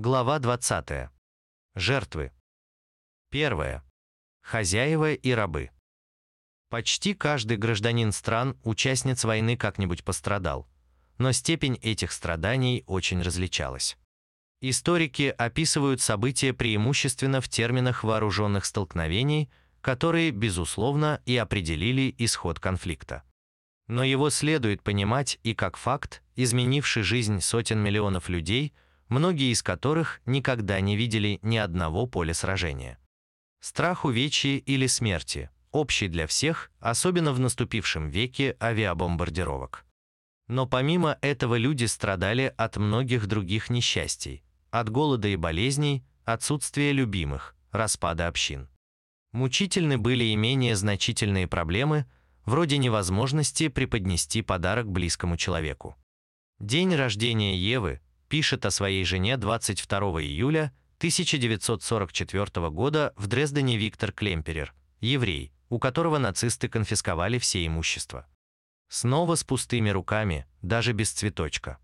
Глава 20. Жертвы. Первое. Хозяева и рабы. Почти каждый гражданин стран, участниц войны как-нибудь пострадал, но степень этих страданий очень различалась. Историки описывают события преимущественно в терминах вооруженных столкновений, которые, безусловно, и определили исход конфликта. Но его следует понимать и как факт, изменивший жизнь сотен миллионов людей – многие из которых никогда не видели ни одного поля сражения. Страх увечья или смерти – общий для всех, особенно в наступившем веке авиабомбардировок. Но помимо этого люди страдали от многих других несчастий, от голода и болезней, отсутствия любимых, распада общин. Мучительны были и менее значительные проблемы, вроде невозможности преподнести подарок близкому человеку. День рождения Евы, пишет о своей жене 22 июля 1944 года в Дрездене Виктор Клемперер, еврей, у которого нацисты конфисковали все имущество. Снова с пустыми руками, даже без цветочка.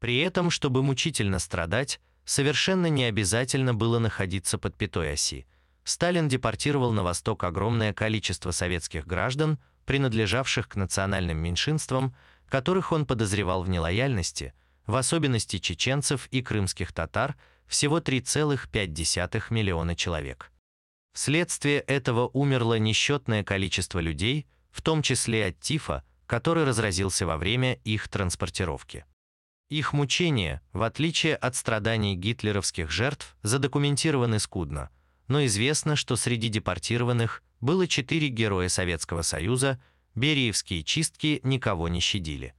При этом, чтобы мучительно страдать, совершенно не обязательно было находиться под пятой оси. Сталин депортировал на восток огромное количество советских граждан, принадлежавших к национальным меньшинствам, которых он подозревал в нелояльности – в особенности чеченцев и крымских татар, всего 3,5 миллиона человек. Вследствие этого умерло несчетное количество людей, в том числе от тифа, который разразился во время их транспортировки. Их мучения, в отличие от страданий гитлеровских жертв, задокументированы скудно, но известно, что среди депортированных было четыре героя Советского Союза, бериевские чистки никого не щадили.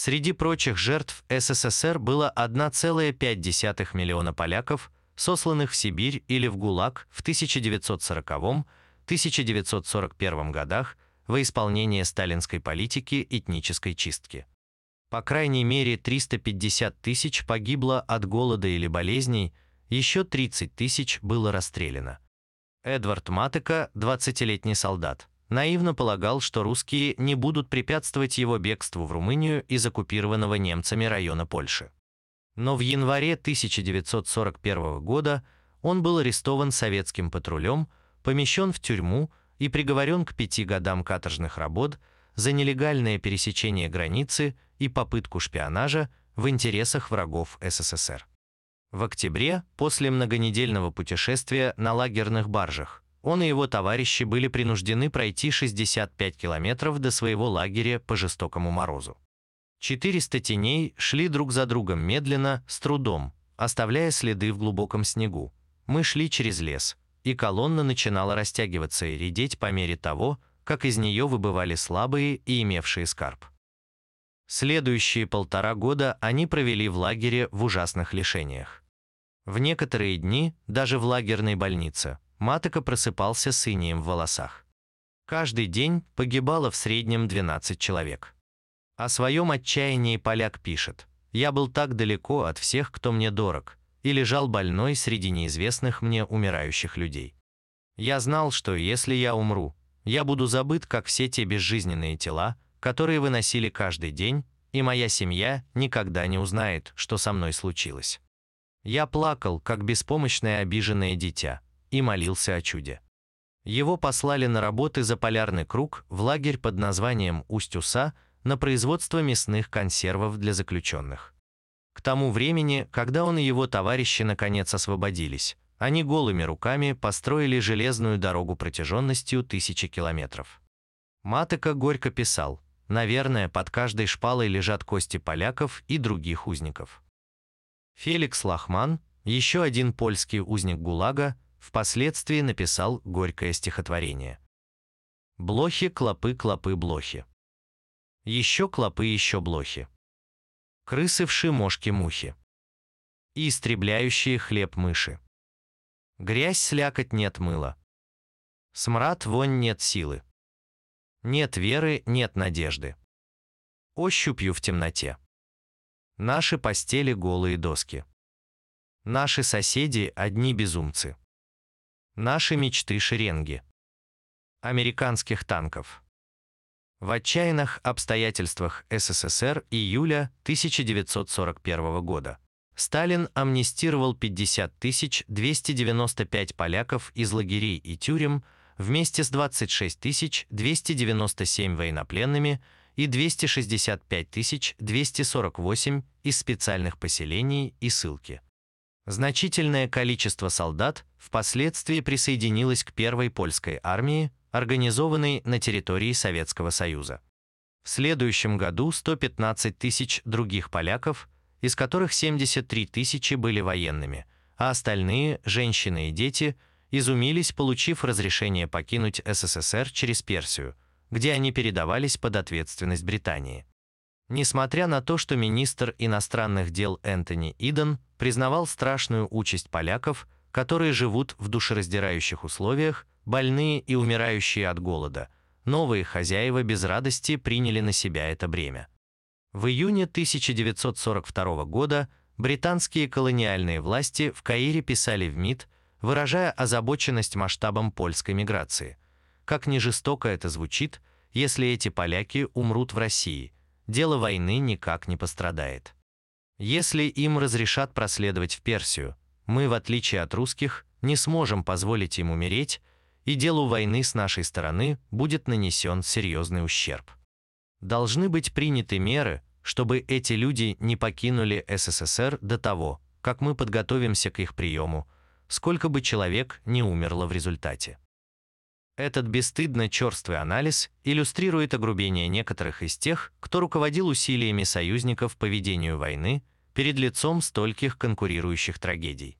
Среди прочих жертв СССР было 1,5 миллиона поляков, сосланных в Сибирь или в ГУЛАГ в 1940-1941 годах во исполнение сталинской политики этнической чистки. По крайней мере 350 тысяч погибло от голода или болезней, еще 30 тысяч было расстреляно. Эдвард Матека, 20-летний солдат, наивно полагал, что русские не будут препятствовать его бегству в Румынию из оккупированного немцами района Польши. Но в январе 1941 года он был арестован советским патрулем, помещен в тюрьму и приговорен к пяти годам каторжных работ за нелегальное пересечение границы и попытку шпионажа в интересах врагов СССР. В октябре, после многонедельного путешествия на лагерных баржах, он и его товарищи были принуждены пройти 65 километров до своего лагеря по жестокому морозу. 400 теней шли друг за другом медленно, с трудом, оставляя следы в глубоком снегу. Мы шли через лес, и колонна начинала растягиваться и редеть по мере того, как из нее выбывали слабые и имевшие скарб. Следующие полтора года они провели в лагере в ужасных лишениях. В некоторые дни, даже в лагерной больнице, Матека просыпался с инием в волосах. Каждый день погибало в среднем 12 человек. О своем отчаянии поляк пишет. «Я был так далеко от всех, кто мне дорог, и лежал больной среди неизвестных мне умирающих людей. Я знал, что если я умру, я буду забыт, как все те безжизненные тела, которые выносили каждый день, и моя семья никогда не узнает, что со мной случилось. Я плакал, как беспомощное обиженное дитя, и молился о чуде. Его послали на работы за полярный круг в лагерь под названием Усть-Уса на производство мясных консервов для заключенных. К тому времени, когда он и его товарищи наконец освободились, они голыми руками построили железную дорогу протяженностью тысячи километров. Матека горько писал, «Наверное, под каждой шпалой лежат кости поляков и других узников». Феликс Лахман, еще один польский узник ГУЛАГа, Впоследствии написал горькое стихотворение. Блохи, клопы, клопы, блохи. Еще клопы, еще блохи. Крысы вши, мошки, мухи. И истребляющие хлеб мыши. Грязь, слякоть, нет мыла. Смрад, вонь, нет силы. Нет веры, нет надежды. Ощупью в темноте. Наши постели голые доски. Наши соседи одни безумцы. Наши мечты шеренги. Американских танков. В отчаянных обстоятельствах СССР июля 1941 года. Сталин амнистировал 50 295 поляков из лагерей и тюрем вместе с 26 297 военнопленными и 265 248 из специальных поселений и ссылки. Значительное количество солдат впоследствии присоединилось к первой польской армии, организованной на территории Советского Союза. В следующем году 115 тысяч других поляков – из которых 73 тысячи были военными, а остальные, женщины и дети, изумились, получив разрешение покинуть СССР через Персию, где они передавались под ответственность Британии. Несмотря на то, что министр иностранных дел Энтони Иден признавал страшную участь поляков, которые живут в душераздирающих условиях, больные и умирающие от голода, новые хозяева без радости приняли на себя это бремя. В июне 1942 года британские колониальные власти в Каире писали в МИД, выражая озабоченность масштабом польской миграции. Как ни жестоко это звучит, если эти поляки умрут в России, дело войны никак не пострадает. Если им разрешат проследовать в Персию, мы, в отличие от русских, не сможем позволить им умереть, и делу войны с нашей стороны будет нанесен серьезный ущерб. Должны быть приняты меры, чтобы эти люди не покинули СССР до того, как мы подготовимся к их приему, сколько бы человек не умерло в результате. Этот бесстыдно черствый анализ иллюстрирует огрубение некоторых из тех, кто руководил усилиями союзников по ведению войны перед лицом стольких конкурирующих трагедий.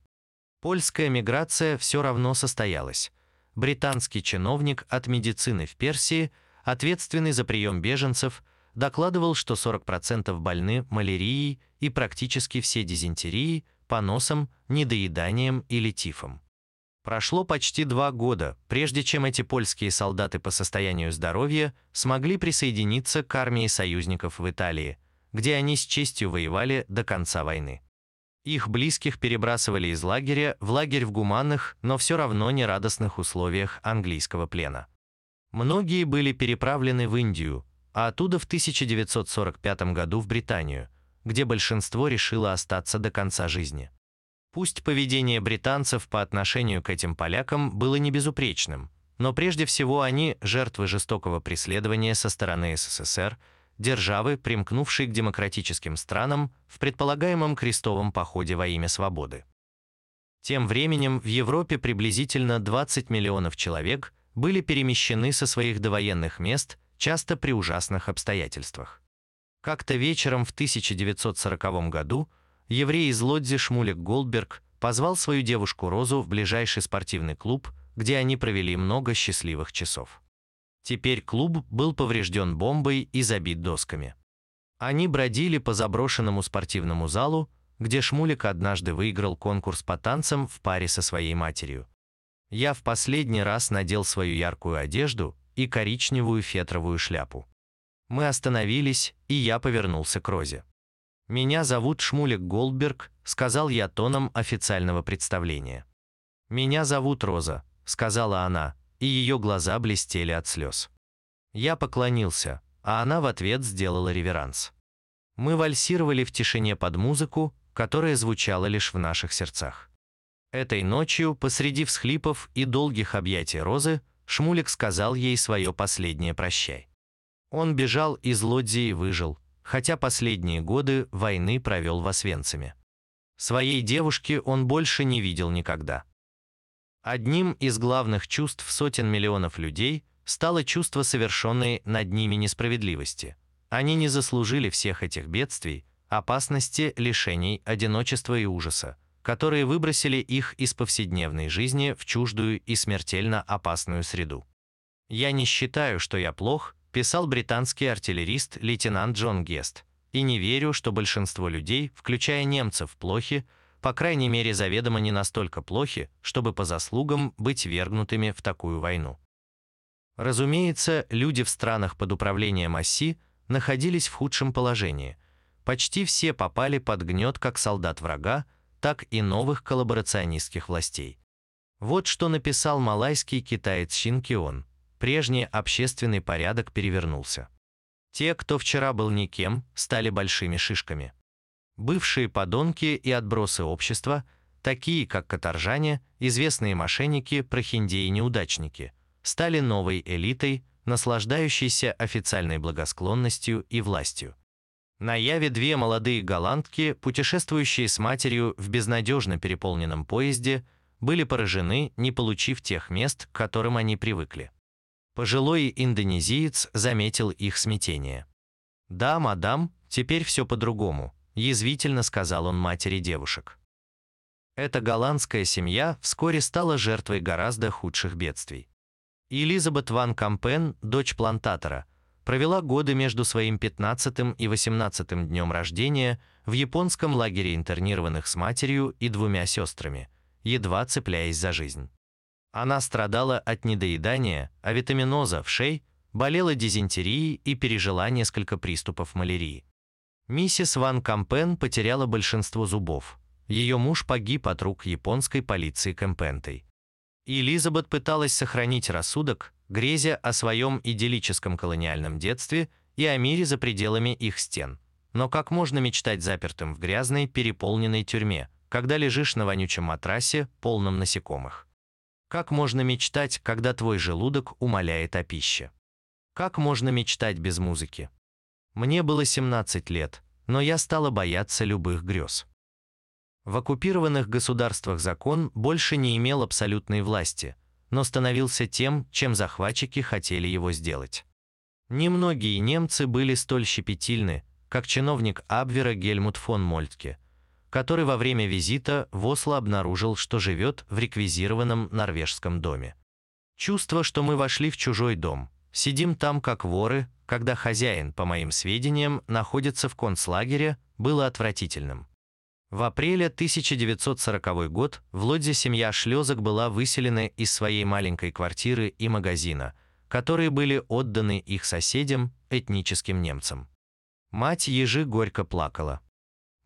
Польская миграция все равно состоялась. Британский чиновник от медицины в Персии – ответственный за прием беженцев, докладывал, что 40% больны малярией и практически все дизентерией, поносом, недоеданием или тифом. Прошло почти два года, прежде чем эти польские солдаты по состоянию здоровья смогли присоединиться к армии союзников в Италии, где они с честью воевали до конца войны. Их близких перебрасывали из лагеря в лагерь в гуманных, но все равно нерадостных условиях английского плена. Многие были переправлены в Индию, а оттуда в 1945 году в Британию, где большинство решило остаться до конца жизни. Пусть поведение британцев по отношению к этим полякам было не безупречным, но прежде всего они жертвы жестокого преследования со стороны СССР, державы, примкнувшей к демократическим странам в предполагаемом крестовом походе во имя свободы. Тем временем в Европе приблизительно 20 миллионов человек – были перемещены со своих довоенных мест, часто при ужасных обстоятельствах. Как-то вечером в 1940 году еврей из Лодзи Шмулек Голдберг позвал свою девушку Розу в ближайший спортивный клуб, где они провели много счастливых часов. Теперь клуб был поврежден бомбой и забит досками. Они бродили по заброшенному спортивному залу, где Шмулик однажды выиграл конкурс по танцам в паре со своей матерью. Я в последний раз надел свою яркую одежду и коричневую фетровую шляпу. Мы остановились, и я повернулся к Розе. «Меня зовут Шмулик Голдберг», — сказал я тоном официального представления. «Меня зовут Роза», — сказала она, и ее глаза блестели от слез. Я поклонился, а она в ответ сделала реверанс. Мы вальсировали в тишине под музыку, которая звучала лишь в наших сердцах. Этой ночью, посреди всхлипов и долгих объятий Розы, Шмулик сказал ей свое последнее прощай. Он бежал из Лодзи и выжил, хотя последние годы войны провел в Освенциме. Своей девушки он больше не видел никогда. Одним из главных чувств сотен миллионов людей стало чувство совершенной над ними несправедливости. Они не заслужили всех этих бедствий, опасности, лишений, одиночества и ужаса, которые выбросили их из повседневной жизни в чуждую и смертельно опасную среду. «Я не считаю, что я плох», писал британский артиллерист лейтенант Джон Гест, и не верю, что большинство людей, включая немцев, плохи, по крайней мере заведомо не настолько плохи, чтобы по заслугам быть вергнутыми в такую войну. Разумеется, люди в странах под управлением оси находились в худшем положении. Почти все попали под гнет как солдат врага, так и новых коллаборационистских властей. Вот что написал малайский китаец Шинкион. Прежний общественный порядок перевернулся. Те, кто вчера был никем, стали большими шишками. Бывшие подонки и отбросы общества, такие как каторжане, известные мошенники, прохиндеи-неудачники, стали новой элитой, наслаждающейся официальной благосклонностью и властью. На Яве две молодые голландки, путешествующие с матерью в безнадежно переполненном поезде, были поражены, не получив тех мест, к которым они привыкли. Пожилой индонезиец заметил их смятение. «Да, мадам, теперь все по-другому», – язвительно сказал он матери девушек. Эта голландская семья вскоре стала жертвой гораздо худших бедствий. Элизабет ван Кампен, дочь плантатора, провела годы между своим 15 и 18 днем рождения в японском лагере интернированных с матерью и двумя сестрами, едва цепляясь за жизнь. Она страдала от недоедания, авитаминоза в шей, болела дизентерией и пережила несколько приступов малярии. Миссис Ван Кампен потеряла большинство зубов. Ее муж погиб от рук японской полиции Кэмпентой. Элизабет пыталась сохранить рассудок, грезя о своем идиллическом колониальном детстве и о мире за пределами их стен. Но как можно мечтать запертым в грязной, переполненной тюрьме, когда лежишь на вонючем матрасе, полном насекомых? Как можно мечтать, когда твой желудок умоляет о пище? Как можно мечтать без музыки? Мне было 17 лет, но я стала бояться любых грез. В оккупированных государствах закон больше не имел абсолютной власти, но становился тем, чем захватчики хотели его сделать. Немногие немцы были столь щепетильны, как чиновник Абвера Гельмут фон Мольтке, который во время визита в Осло обнаружил, что живет в реквизированном норвежском доме. Чувство, что мы вошли в чужой дом, сидим там как воры, когда хозяин, по моим сведениям, находится в концлагере, было отвратительным. В апреле 1940 год в Лодзе семья Шлезок была выселена из своей маленькой квартиры и магазина, которые были отданы их соседям, этническим немцам. Мать ежи горько плакала.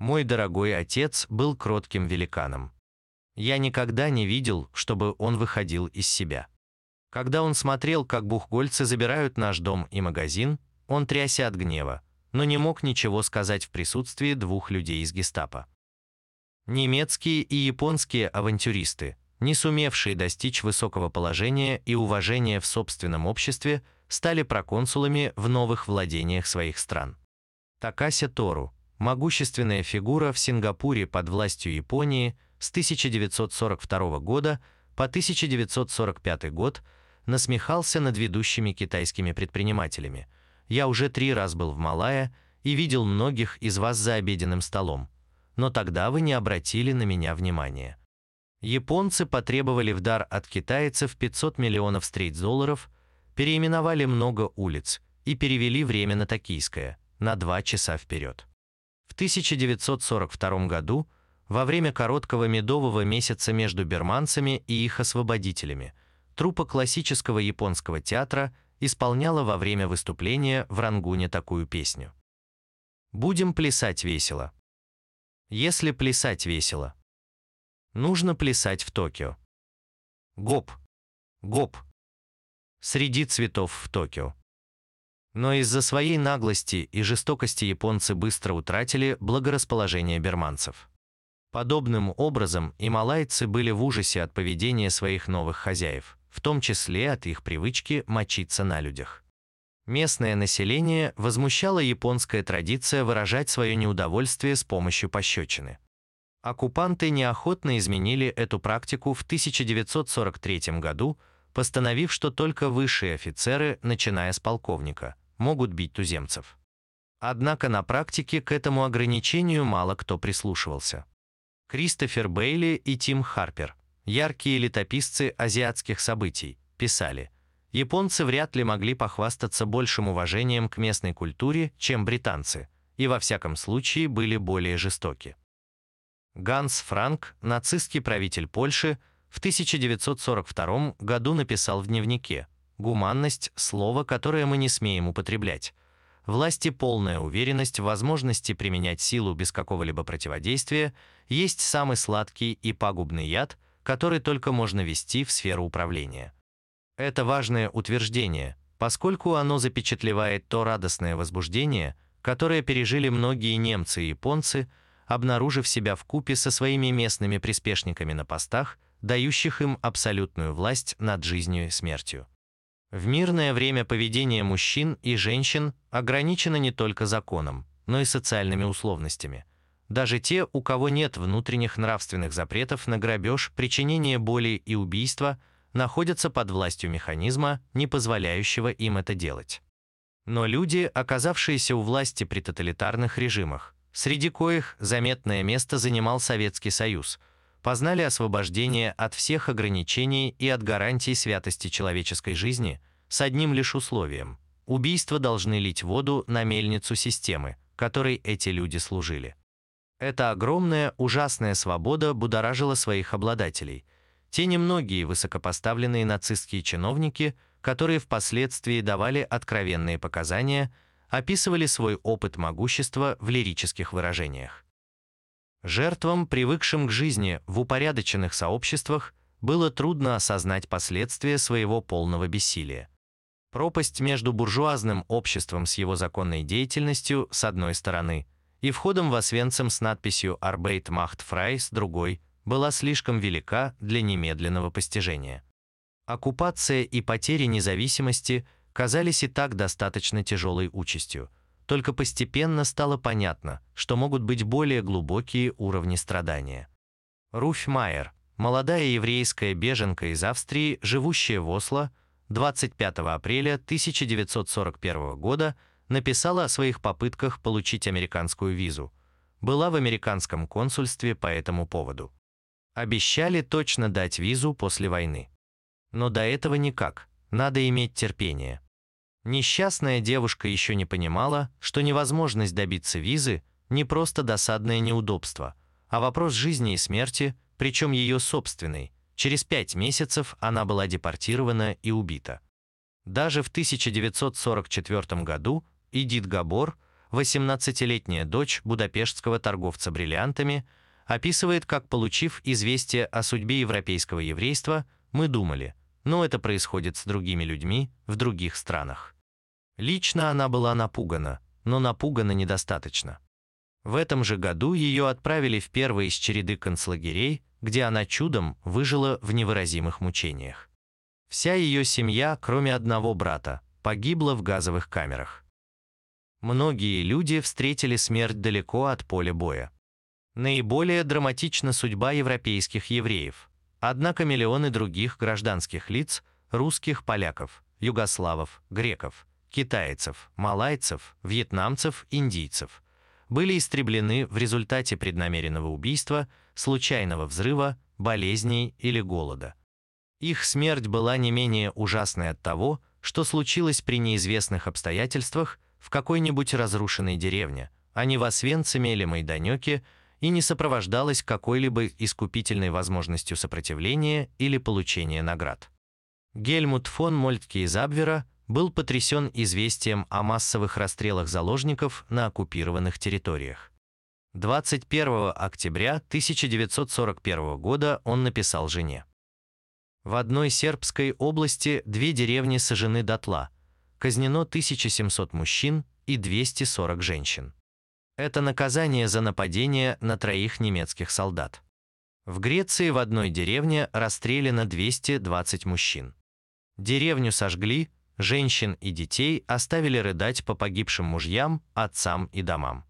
Мой дорогой отец был кротким великаном. Я никогда не видел, чтобы он выходил из себя. Когда он смотрел, как бухгольцы забирают наш дом и магазин, он трясся от гнева, но не мог ничего сказать в присутствии двух людей из гестапо. Немецкие и японские авантюристы, не сумевшие достичь высокого положения и уважения в собственном обществе, стали проконсулами в новых владениях своих стран. Такася Тору, могущественная фигура в Сингапуре под властью Японии с 1942 года по 1945 год, насмехался над ведущими китайскими предпринимателями. Я уже три раз был в Малайя и видел многих из вас за обеденным столом, но тогда вы не обратили на меня внимания. Японцы потребовали в дар от китайцев 500 миллионов стрит-долларов, переименовали много улиц и перевели время на токийское, на два часа вперед. В 1942 году, во время короткого медового месяца между берманцами и их освободителями, труппа классического японского театра исполняла во время выступления в Рангуне такую песню. «Будем плясать весело». Если плясать весело, нужно плясать в Токио. Гоп, гоп. Среди цветов в Токио. Но из-за своей наглости и жестокости японцы быстро утратили благорасположение берманцев. Подобным образом и малайцы были в ужасе от поведения своих новых хозяев – в том числе от их привычки мочиться на людях. Местное население возмущала японская традиция выражать свое неудовольствие с помощью пощечины. Оккупанты неохотно изменили эту практику в 1943 году, постановив, что только высшие офицеры, начиная с полковника, могут бить туземцев. Однако на практике к этому ограничению мало кто прислушивался. Кристофер Бейли и Тим Харпер, Яркие летописцы азиатских событий писали, японцы вряд ли могли похвастаться большим уважением к местной культуре, чем британцы, и во всяком случае были более жестоки. Ганс Франк, нацистский правитель Польши, в 1942 году написал в дневнике «Гуманность – слово, которое мы не смеем употреблять. Власти полная уверенность в возможности применять силу без какого-либо противодействия есть самый сладкий и пагубный яд – который только можно вести в сферу управления. Это важное утверждение, поскольку оно запечатлевает то радостное возбуждение, которое пережили многие немцы и японцы обнаружив себя в купе со своими местными приспешниками на постах, дающих им абсолютную власть над жизнью и смертью. В мирное время поведение мужчин и женщин ограничено не только законом, но и социальными условностями. Даже те, у кого нет внутренних нравственных запретов на грабеж, причинение боли и убийство, находятся под властью механизма, не позволяющего им это делать. Но люди, оказавшиеся у власти при тоталитарных режимах, среди коих заметное место занимал Советский Союз, познали освобождение от всех ограничений и от гарантий святости человеческой жизни с одним лишь условием – убийства должны лить воду на мельницу системы, которой эти люди служили. Эта огромная, ужасная свобода будоражила своих обладателей. Те немногие высокопоставленные нацистские чиновники, которые впоследствии давали откровенные показания – описывали свой опыт могущества в лирических выражениях. Жертвам, привыкшим к жизни в упорядоченных сообществах, было трудно осознать последствия своего полного бессилия. Пропасть между буржуазным обществом с его законной деятельностью с одной стороны и входом в Освенцим с надписью «Arbeit macht frei» с другой была слишком велика для немедленного постижения. Оккупация и потери независимости – казались и так достаточно тяжелой участью. Только постепенно стало понятно, что могут быть более глубокие уровни страдания. Руфь Майер, молодая еврейская беженка из Австрии, живущая в Осло, 25 апреля 1941 года написала о своих попытках получить американскую визу. Была в американском консульстве по этому поводу. Обещали точно дать визу после войны. Но до этого никак, надо иметь терпение. Несчастная девушка еще не понимала, что невозможность добиться визы не просто досадное неудобство, а вопрос жизни и смерти, причем ее собственной. Через пять месяцев она была депортирована и убита. Даже в 1944 году Эдит Габор, 18-летняя дочь будапештского торговца бриллиантами, описывает, как, получив известие о судьбе европейского еврейства, мы думали, но это происходит с другими людьми в других странах. Лично она была напугана, но напугана недостаточно. В этом же году ее отправили в первый из череды концлагерей, где она чудом выжила в невыразимых мучениях. Вся ее семья, кроме одного брата, погибла в газовых камерах. Многие люди встретили смерть далеко от поля боя. Наиболее драматична судьба европейских евреев. Однако миллионы других гражданских лиц, русских, поляков, югославов, греков – китайцев, малайцев, вьетнамцев, индийцев были истреблены в результате преднамеренного убийства, случайного взрыва, болезней или голода. Их смерть была не менее ужасной от того, что случилось при неизвестных обстоятельствах в какой-нибудь разрушенной деревне, а не в Освенциме или Майданёке, и не сопровождалась какой-либо искупительной возможностью сопротивления или получения наград. Гельмут фон Мольтке из Абвера был потрясен известием о массовых расстрелах заложников на оккупированных территориях. 21 октября 1941 года он написал жене. В одной сербской области две деревни сожжены дотла, казнено 1700 мужчин и 240 женщин. Это наказание за нападение на троих немецких солдат. В Греции в одной деревне расстреляно 220 мужчин. Деревню сожгли, женщин и детей оставили рыдать по погибшим мужьям, отцам и домам.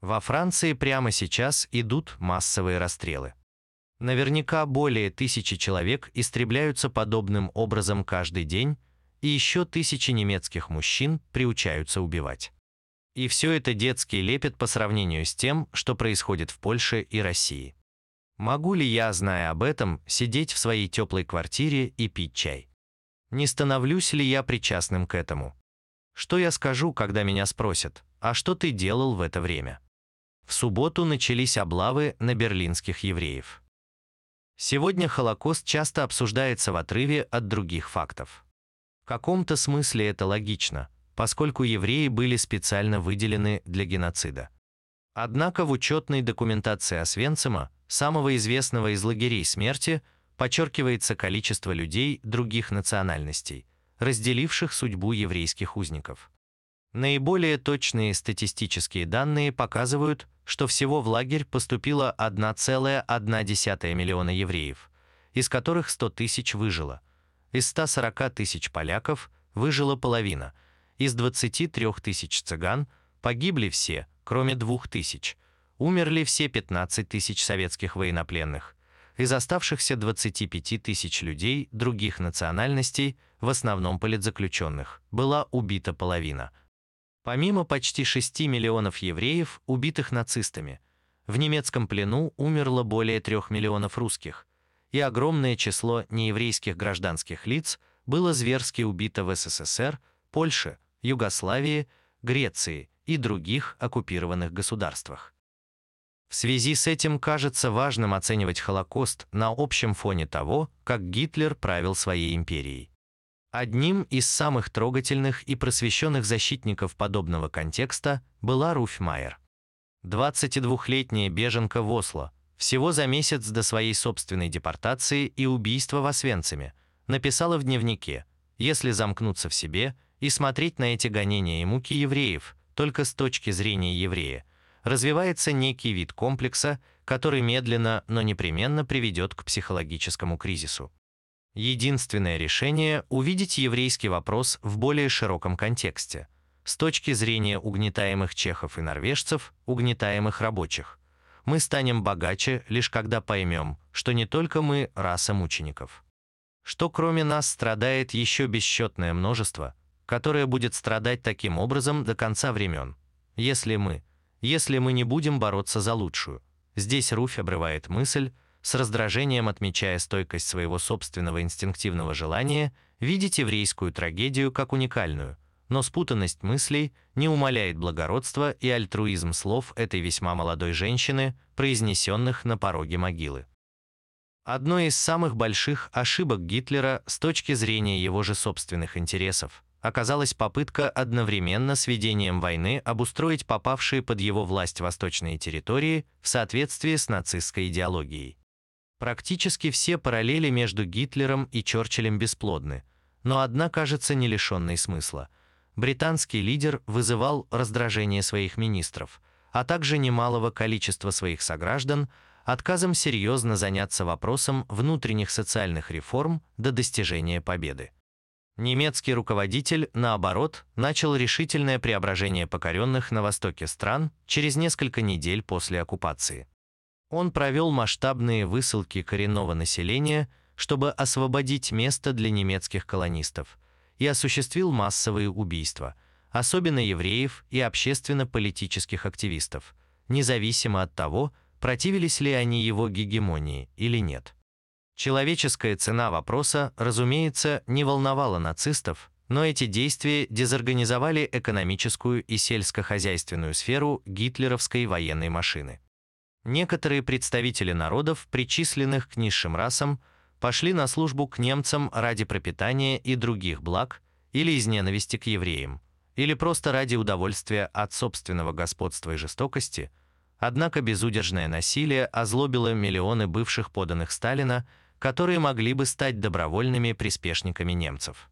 Во Франции прямо сейчас идут массовые расстрелы. Наверняка более тысячи человек истребляются подобным образом каждый день, и еще тысячи немецких мужчин приучаются убивать. И все это детский лепет по сравнению с тем, что происходит в Польше и России. Могу ли я, зная об этом, сидеть в своей теплой квартире и пить чай? Не становлюсь ли я причастным к этому? Что я скажу, когда меня спросят, а что ты делал в это время? В субботу начались облавы на берлинских евреев. Сегодня Холокост часто обсуждается в отрыве от других фактов. В каком-то смысле это логично, поскольку евреи были специально выделены для геноцида. Однако в учетной документации Освенцима, самого известного из лагерей смерти, подчеркивается количество людей других национальностей, разделивших судьбу еврейских узников. Наиболее точные статистические данные показывают, что всего в лагерь поступило 1,1 миллиона евреев, из которых 100 тысяч выжило. Из 140 тысяч поляков выжила половина. Из 23 тысяч цыган погибли все, кроме 2 тысяч. Умерли все 15 тысяч советских военнопленных. Из оставшихся 25 тысяч людей других национальностей, в основном политзаключенных, была убита половина – Помимо почти 6 миллионов евреев, убитых нацистами, в немецком плену умерло более 3 миллионов русских, и огромное число нееврейских гражданских лиц было зверски убито в СССР, Польше, Югославии, Греции и других оккупированных государствах. В связи с этим кажется важным оценивать Холокост на общем фоне того, как Гитлер правил своей империей. Одним из самых трогательных и просвещенных защитников подобного контекста была Руфь Майер. 22-летняя беженка в Осло, всего за месяц до своей собственной депортации и убийства в Освенциме, написала в дневнике «Если замкнуться в себе и смотреть на эти гонения и муки евреев только с точки зрения еврея, развивается некий вид комплекса, который медленно, но непременно приведет к психологическому кризису. Единственное решение – увидеть еврейский вопрос в более широком контексте, с точки зрения угнетаемых чехов и норвежцев, угнетаемых рабочих. Мы станем богаче, лишь когда поймем, что не только мы – раса мучеников. Что кроме нас страдает еще бесчетное множество, которое будет страдать таким образом до конца времен. Если мы, если мы не будем бороться за лучшую. Здесь Руфь обрывает мысль, с раздражением отмечая стойкость своего собственного инстинктивного желания видеть еврейскую трагедию как уникальную, но спутанность мыслей не умаляет благородство и альтруизм слов этой весьма молодой женщины, произнесенных на пороге могилы. Одной из самых больших ошибок Гитлера с точки зрения его же собственных интересов оказалась попытка одновременно с ведением войны обустроить попавшие под его власть восточные территории в соответствии с нацистской идеологией. Практически все параллели между Гитлером и Черчиллем бесплодны, но одна кажется не лишенной смысла. Британский лидер вызывал раздражение своих министров, а также немалого количества своих сограждан отказом серьезно заняться вопросом внутренних социальных реформ до достижения победы. Немецкий руководитель, наоборот, начал решительное преображение покоренных на востоке стран через несколько недель после оккупации. Он провел масштабные высылки коренного населения, чтобы освободить место для немецких колонистов, и осуществил массовые убийства, особенно евреев и общественно-политических активистов, независимо от того, противились ли они его гегемонии или нет. Человеческая цена вопроса, разумеется, не волновала нацистов, но эти действия дезорганизовали экономическую и сельскохозяйственную сферу гитлеровской военной машины. Некоторые представители народов, причисленных к низшим расам, пошли на службу к немцам ради пропитания и других благ или из ненависти к евреям, или просто ради удовольствия от собственного господства и жестокости, однако безудержное насилие озлобило миллионы бывших поданных Сталина, которые могли бы стать добровольными приспешниками немцев.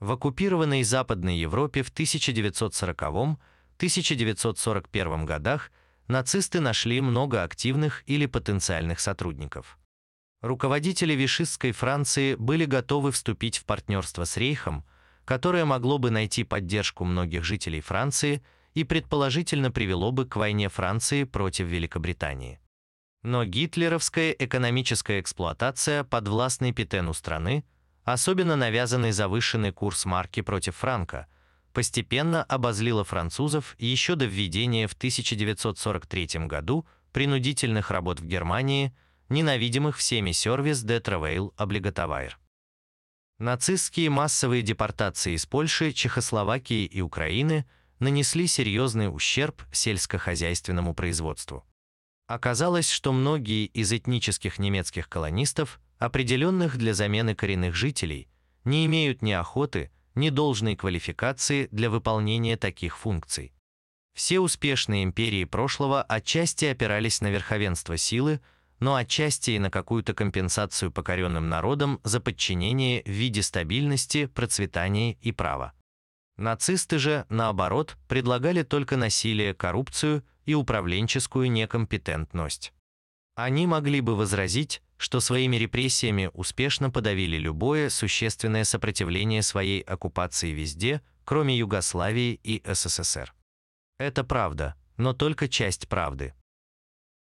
В оккупированной Западной Европе в 1940-1941 годах нацисты нашли много активных или потенциальных сотрудников. Руководители вишистской Франции были готовы вступить в партнерство с Рейхом, которое могло бы найти поддержку многих жителей Франции и предположительно привело бы к войне Франции против Великобритании. Но гитлеровская экономическая эксплуатация подвластной Петену страны, особенно навязанный завышенный курс марки против франка – постепенно обозлила французов еще до введения в 1943 году принудительных работ в Германии, ненавидимых всеми сервис де Травейл облигатовайр. Нацистские массовые депортации из Польши, Чехословакии и Украины нанесли серьезный ущерб сельскохозяйственному производству. Оказалось, что многие из этнических немецких колонистов, определенных для замены коренных жителей, не имеют ни охоты, ни должной квалификации для выполнения таких функций. Все успешные империи прошлого отчасти опирались на верховенство силы, но отчасти и на какую-то компенсацию покоренным народам за подчинение в виде стабильности, процветания и права. Нацисты же, наоборот, предлагали только насилие, коррупцию и управленческую некомпетентность. Они могли бы возразить, что своими репрессиями успешно подавили любое существенное сопротивление своей оккупации везде, кроме Югославии и СССР. Это правда, но только часть правды.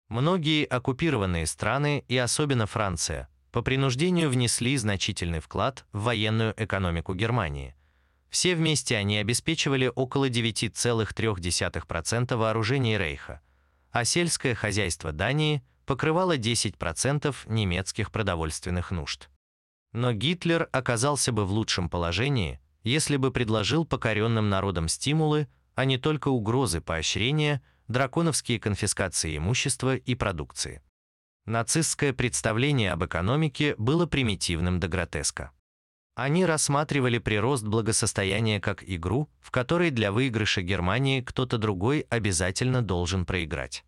Многие оккупированные страны, и особенно Франция, по принуждению внесли значительный вклад в военную экономику Германии. Все вместе они обеспечивали около 9,3% вооружений Рейха, а сельское хозяйство Дании покрывало 10% немецких продовольственных нужд. Но Гитлер оказался бы в лучшем положении, если бы предложил покоренным народам стимулы, а не только угрозы поощрения, драконовские конфискации имущества и продукции. Нацистское представление об экономике было примитивным до гротеска. Они рассматривали прирост благосостояния как игру, в которой для выигрыша Германии кто-то другой обязательно должен проиграть.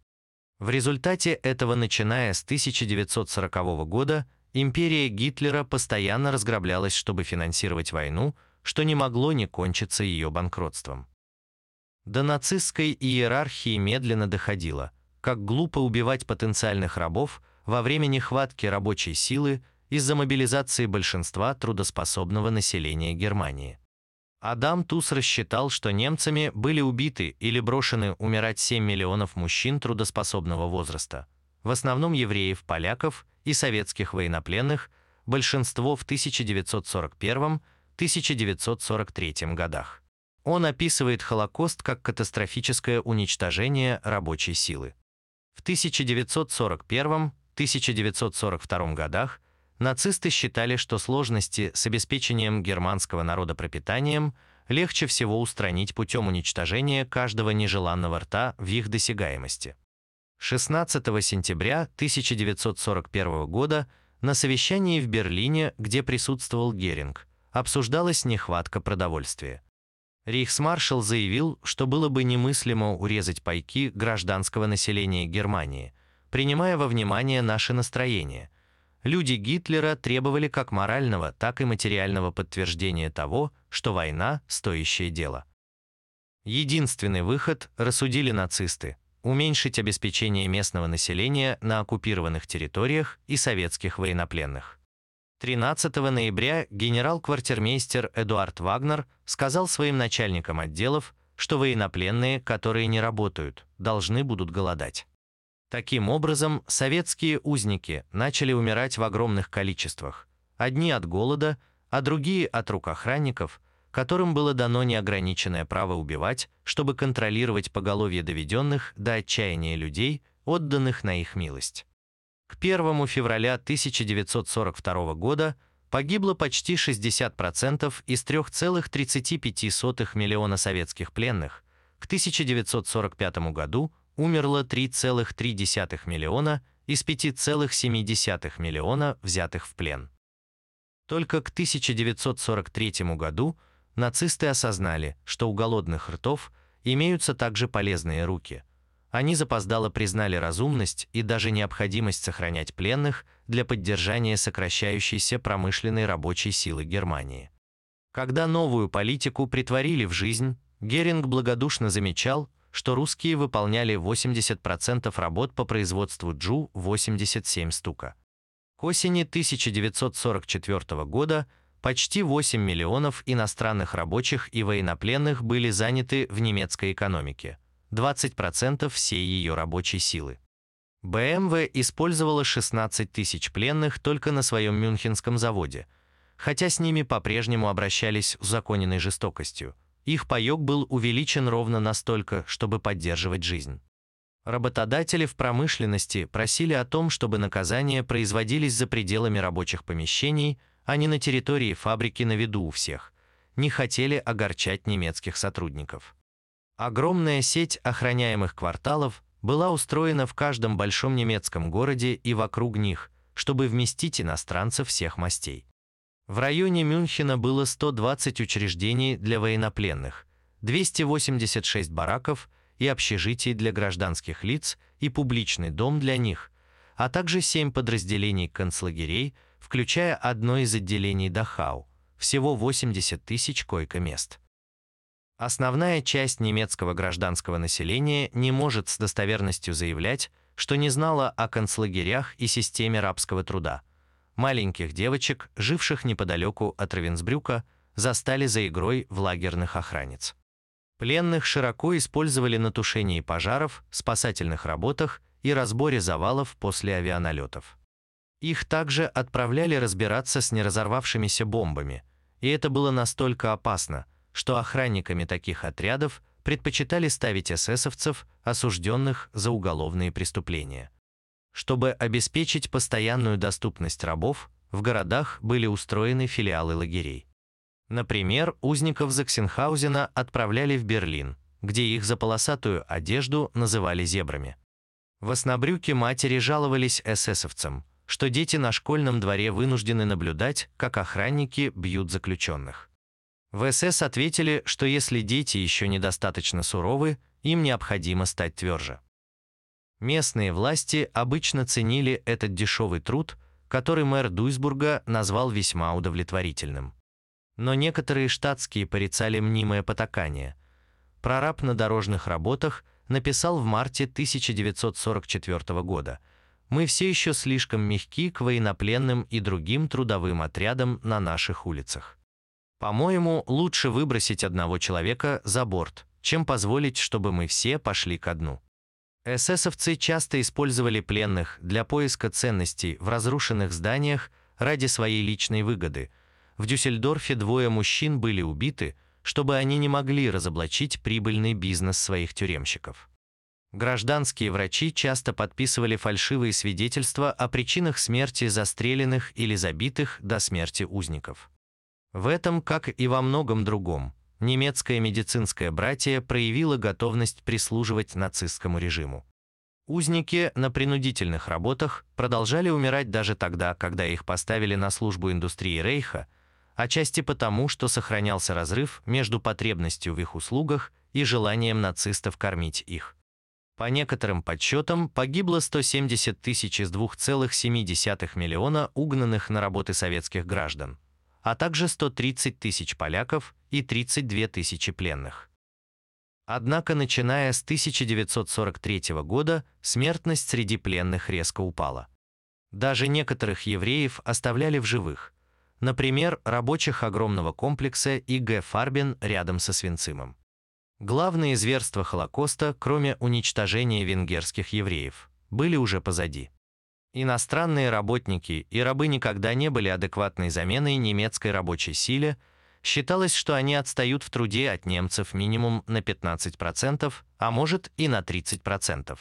В результате этого, начиная с 1940 года, империя Гитлера постоянно разграблялась, чтобы финансировать войну, что не могло не кончиться ее банкротством. До нацистской иерархии медленно доходило, как глупо убивать потенциальных рабов во время нехватки рабочей силы из-за мобилизации большинства трудоспособного населения Германии. Адам Тус рассчитал, что немцами были убиты или брошены умирать 7 миллионов мужчин трудоспособного возраста, в основном евреев, поляков и советских военнопленных, большинство в 1941-1943 годах. Он описывает Холокост как катастрофическое уничтожение рабочей силы. В 1941-1942 годах нацисты считали, что сложности с обеспечением германского народа пропитанием легче всего устранить путем уничтожения каждого нежеланного рта в их досягаемости. 16 сентября 1941 года на совещании в Берлине, где присутствовал Геринг, обсуждалась нехватка продовольствия. Рейхсмаршал заявил, что было бы немыслимо урезать пайки гражданского населения Германии, принимая во внимание наше настроение. Люди Гитлера требовали как морального, так и материального подтверждения того, что война – стоящее дело. Единственный выход, рассудили нацисты, уменьшить обеспечение местного населения на оккупированных территориях и советских военнопленных. 13 ноября генерал-квартирмейстер Эдуард Вагнер сказал своим начальникам отделов, что военнопленные, которые не работают, должны будут голодать. Таким образом, советские узники начали умирать в огромных количествах, одни от голода, а другие от рук охранников, которым было дано неограниченное право убивать, чтобы контролировать поголовье доведенных до отчаяния людей, отданных на их милость. К 1 февраля 1942 года погибло почти 60% из 3,35 миллиона советских пленных. К 1945 году умерло 3,3 миллиона из 5,7 миллиона взятых в плен. Только к 1943 году нацисты осознали, что у голодных ртов имеются также полезные руки – они запоздало признали разумность и даже необходимость сохранять пленных для поддержания сокращающейся промышленной рабочей силы Германии. Когда новую политику притворили в жизнь, Геринг благодушно замечал, что русские выполняли 80% работ по производству Джу-87 стука. К осени 1944 года почти 8 миллионов иностранных рабочих и военнопленных были заняты в немецкой экономике – 20% всей ее рабочей силы. БМВ использовала 16 тысяч пленных только на своем мюнхенском заводе, хотя с ними по-прежнему обращались с законенной жестокостью. Их паёк был увеличен ровно настолько, чтобы поддерживать жизнь. Работодатели в промышленности просили о том, чтобы наказания производились за пределами рабочих помещений, а не на территории фабрики на виду у всех. Не хотели огорчать немецких сотрудников. Огромная сеть охраняемых кварталов была устроена в каждом большом немецком городе и вокруг них, чтобы вместить иностранцев всех мастей. В районе Мюнхена было 120 учреждений для военнопленных, 286 бараков и общежитий для гражданских лиц и публичный дом для них, а также 7 подразделений концлагерей, включая одно из отделений Дахау, всего 80 тысяч койко-мест. Основная часть немецкого гражданского населения не может с достоверностью заявлять, что не знала о концлагерях и системе рабского труда. Маленьких девочек, живших неподалеку от Равенсбрюка, застали за игрой в лагерных охранниц. Пленных широко использовали на тушении пожаров, спасательных работах и разборе завалов после авианалетов. Их также отправляли разбираться с неразорвавшимися бомбами, и это было настолько опасно – что охранниками таких отрядов предпочитали ставить эсэсовцев, осужденных за уголовные преступления. Чтобы обеспечить постоянную доступность рабов, в городах были устроены филиалы лагерей. Например, узников Заксенхаузена отправляли в Берлин, где их за полосатую одежду называли зебрами. В Оснобрюке матери жаловались эсэсовцам, что дети на школьном дворе вынуждены наблюдать, как охранники бьют заключенных. В СС ответили, что если дети еще недостаточно суровы, им необходимо стать тверже. Местные власти обычно ценили этот дешевый труд, который мэр Дуйсбурга назвал весьма удовлетворительным. Но некоторые штатские порицали мнимое потакание. Прораб на дорожных работах написал в марте 1944 года «Мы все еще слишком мягки к военнопленным и другим трудовым отрядам на наших улицах». По-моему, лучше выбросить одного человека за борт, чем позволить, чтобы мы все пошли ко дну. Эсэсовцы часто использовали пленных для поиска ценностей в разрушенных зданиях ради своей личной выгоды. В Дюссельдорфе двое мужчин были убиты, чтобы они не могли разоблачить прибыльный бизнес своих тюремщиков. Гражданские врачи часто подписывали фальшивые свидетельства о причинах смерти застреленных или забитых до смерти узников. В этом, как и во многом другом, немецкое медицинское братье проявило готовность прислуживать нацистскому режиму. Узники на принудительных работах продолжали умирать даже тогда, когда их поставили на службу индустрии Рейха, отчасти потому, что сохранялся разрыв между потребностью в их услугах и желанием нацистов кормить их. По некоторым подсчетам погибло 170 тысяч из 2,7 миллиона угнанных на работы советских граждан а также 130 тысяч поляков и 32 тысячи пленных. Однако, начиная с 1943 года, смертность среди пленных резко упала. Даже некоторых евреев оставляли в живых, например, рабочих огромного комплекса ИГ Фарбин рядом со Свинцимом. Главные зверства Холокоста, кроме уничтожения венгерских евреев, были уже позади. Иностранные работники и рабы никогда не были адекватной заменой немецкой рабочей силе, считалось, что они отстают в труде от немцев минимум на 15%, а может и на 30%.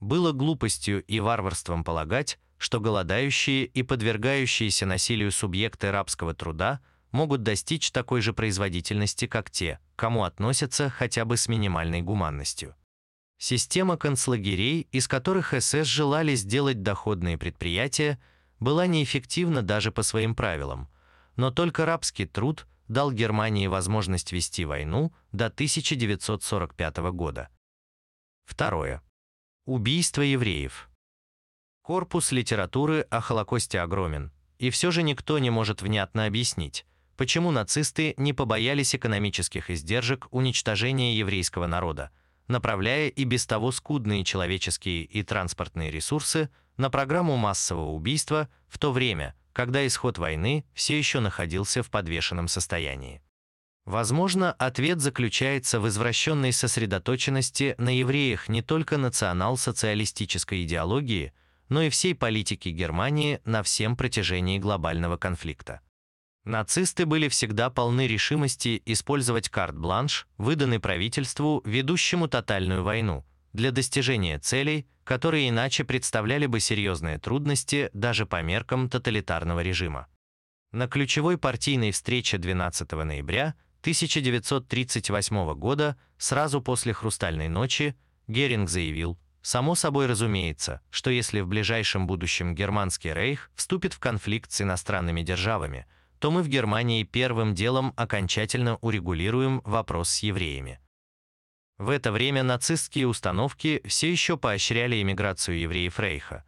Было глупостью и варварством полагать, что голодающие и подвергающиеся насилию субъекты рабского труда могут достичь такой же производительности, как те, кому относятся хотя бы с минимальной гуманностью. Система концлагерей, из которых СС желали сделать доходные предприятия, была неэффективна даже по своим правилам, но только рабский труд дал Германии возможность вести войну до 1945 года. Второе. Убийство евреев. Корпус литературы о Холокосте огромен, и все же никто не может внятно объяснить, почему нацисты не побоялись экономических издержек уничтожения еврейского народа – направляя и без того скудные человеческие и транспортные ресурсы на программу массового убийства в то время, когда исход войны все еще находился в подвешенном состоянии. Возможно, ответ заключается в извращенной сосредоточенности на евреях не только национал-социалистической идеологии, но и всей политики Германии на всем протяжении глобального конфликта. Нацисты были всегда полны решимости использовать карт-бланш, выданный правительству, ведущему тотальную войну, для достижения целей, которые иначе представляли бы серьезные трудности даже по меркам тоталитарного режима. На ключевой партийной встрече 12 ноября 1938 года, сразу после «Хрустальной ночи», Геринг заявил, «Само собой разумеется, что если в ближайшем будущем Германский рейх вступит в конфликт с иностранными державами – то мы в Германии первым делом окончательно урегулируем вопрос с евреями. В это время нацистские установки все еще поощряли эмиграцию евреев Рейха,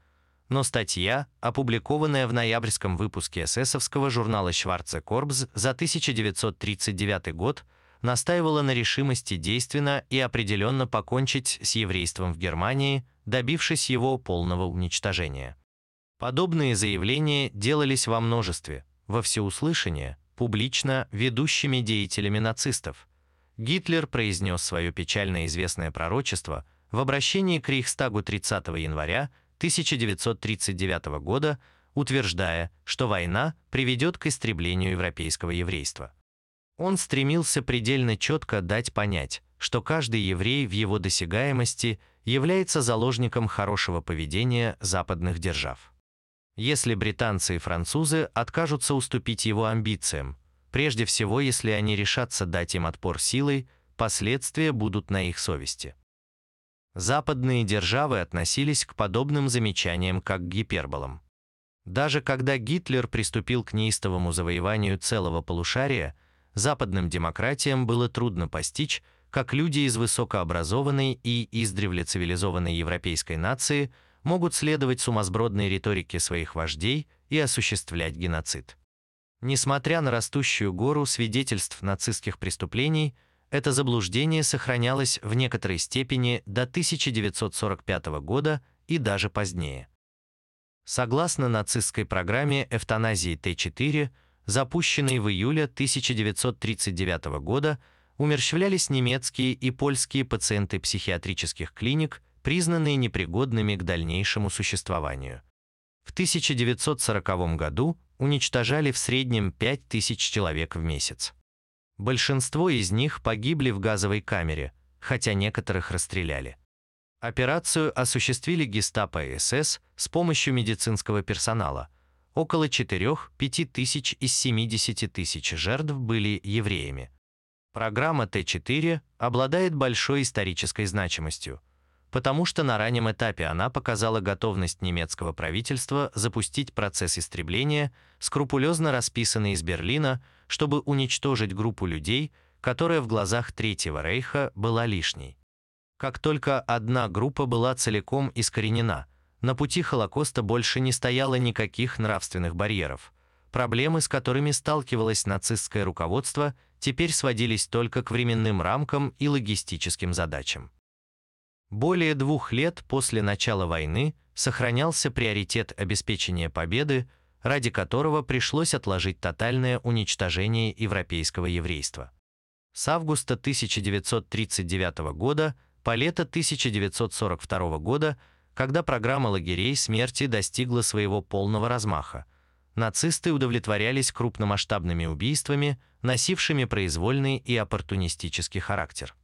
но статья, опубликованная в ноябрьском выпуске эсэсовского журнала «Шварце Корбс» за 1939 год, настаивала на решимости действенно и определенно покончить с еврейством в Германии, добившись его полного уничтожения. Подобные заявления делались во множестве, во всеуслышание, публично ведущими деятелями нацистов. Гитлер произнес свое печально известное пророчество в обращении к Рейхстагу 30 января 1939 года, утверждая, что война приведет к истреблению европейского еврейства. Он стремился предельно четко дать понять, что каждый еврей в его досягаемости является заложником хорошего поведения западных держав. Если британцы и французы откажутся уступить его амбициям, прежде всего, если они решатся дать им отпор силой, последствия будут на их совести. Западные державы относились к подобным замечаниям как к гиперболам. Даже когда Гитлер приступил к неистовому завоеванию целого полушария, западным демократиям было трудно постичь, как люди из высокообразованной и издревле цивилизованной европейской нации могут следовать сумасбродной риторике своих вождей и осуществлять геноцид. Несмотря на растущую гору свидетельств нацистских преступлений, это заблуждение сохранялось в некоторой степени до 1945 года и даже позднее. Согласно нацистской программе эвтаназии Т4, запущенной в июле 1939 года, умерщвлялись немецкие и польские пациенты психиатрических клиник, признанные непригодными к дальнейшему существованию. В 1940 году уничтожали в среднем 5000 человек в месяц. Большинство из них погибли в газовой камере, хотя некоторых расстреляли. Операцию осуществили гестапо и СС с помощью медицинского персонала. Около 4-5 тысяч из 70 тысяч жертв были евреями. Программа Т4 обладает большой исторической значимостью, потому что на раннем этапе она показала готовность немецкого правительства запустить процесс истребления, скрупулезно расписанный из Берлина, чтобы уничтожить группу людей, которая в глазах Третьего Рейха была лишней. Как только одна группа была целиком искоренена, на пути Холокоста больше не стояло никаких нравственных барьеров. Проблемы, с которыми сталкивалось нацистское руководство, теперь сводились только к временным рамкам и логистическим задачам. Более двух лет после начала войны сохранялся приоритет обеспечения победы, ради которого пришлось отложить тотальное уничтожение европейского еврейства. С августа 1939 года по лето 1942 года, когда программа лагерей смерти достигла своего полного размаха, нацисты удовлетворялись крупномасштабными убийствами, носившими произвольный и оппортунистический характер.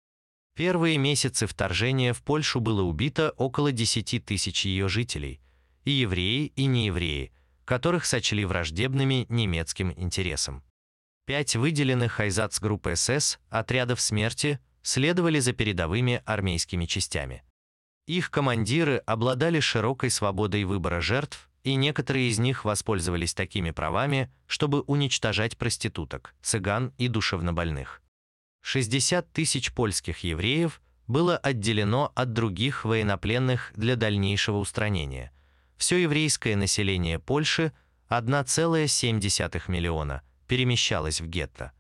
Первые месяцы вторжения в Польшу было убито около 10 тысяч ее жителей, и евреи, и неевреи, которых сочли враждебными немецким интересам. Пять выделенных Айзацгрупп СС, отрядов смерти, следовали за передовыми армейскими частями. Их командиры обладали широкой свободой выбора жертв, и некоторые из них воспользовались такими правами, чтобы уничтожать проституток, цыган и душевнобольных. 60 тысяч польских евреев было отделено от других военнопленных для дальнейшего устранения. Все еврейское население Польши, 1,7 миллиона, перемещалось в гетто.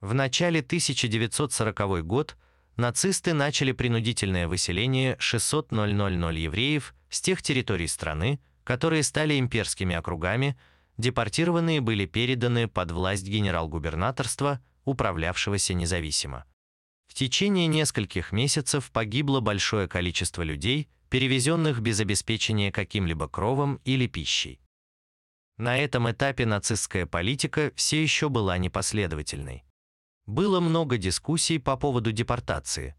В начале 1940 год нацисты начали принудительное выселение 600 000 евреев с тех территорий страны, которые стали имперскими округами, депортированные были переданы под власть генерал-губернаторства, управлявшегося независимо. В течение нескольких месяцев погибло большое количество людей, перевезенных без обеспечения каким-либо кровом или пищей. На этом этапе нацистская политика все еще была непоследовательной. Было много дискуссий по поводу депортации.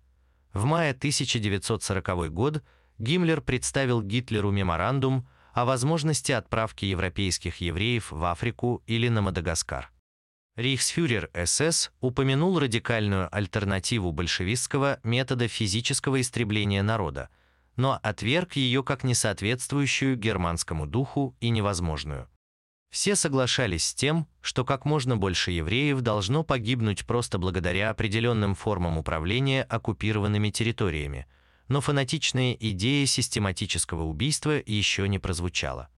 В мае 1940 год Гиммлер представил Гитлеру меморандум о возможности отправки европейских евреев в Африку или на Мадагаскар. Рейхсфюрер СС упомянул радикальную альтернативу большевистского метода физического истребления народа, но отверг ее как несоответствующую германскому духу и невозможную. Все соглашались с тем, что как можно больше евреев должно погибнуть просто благодаря определенным формам управления оккупированными территориями, но фанатичная идея систематического убийства еще не прозвучала.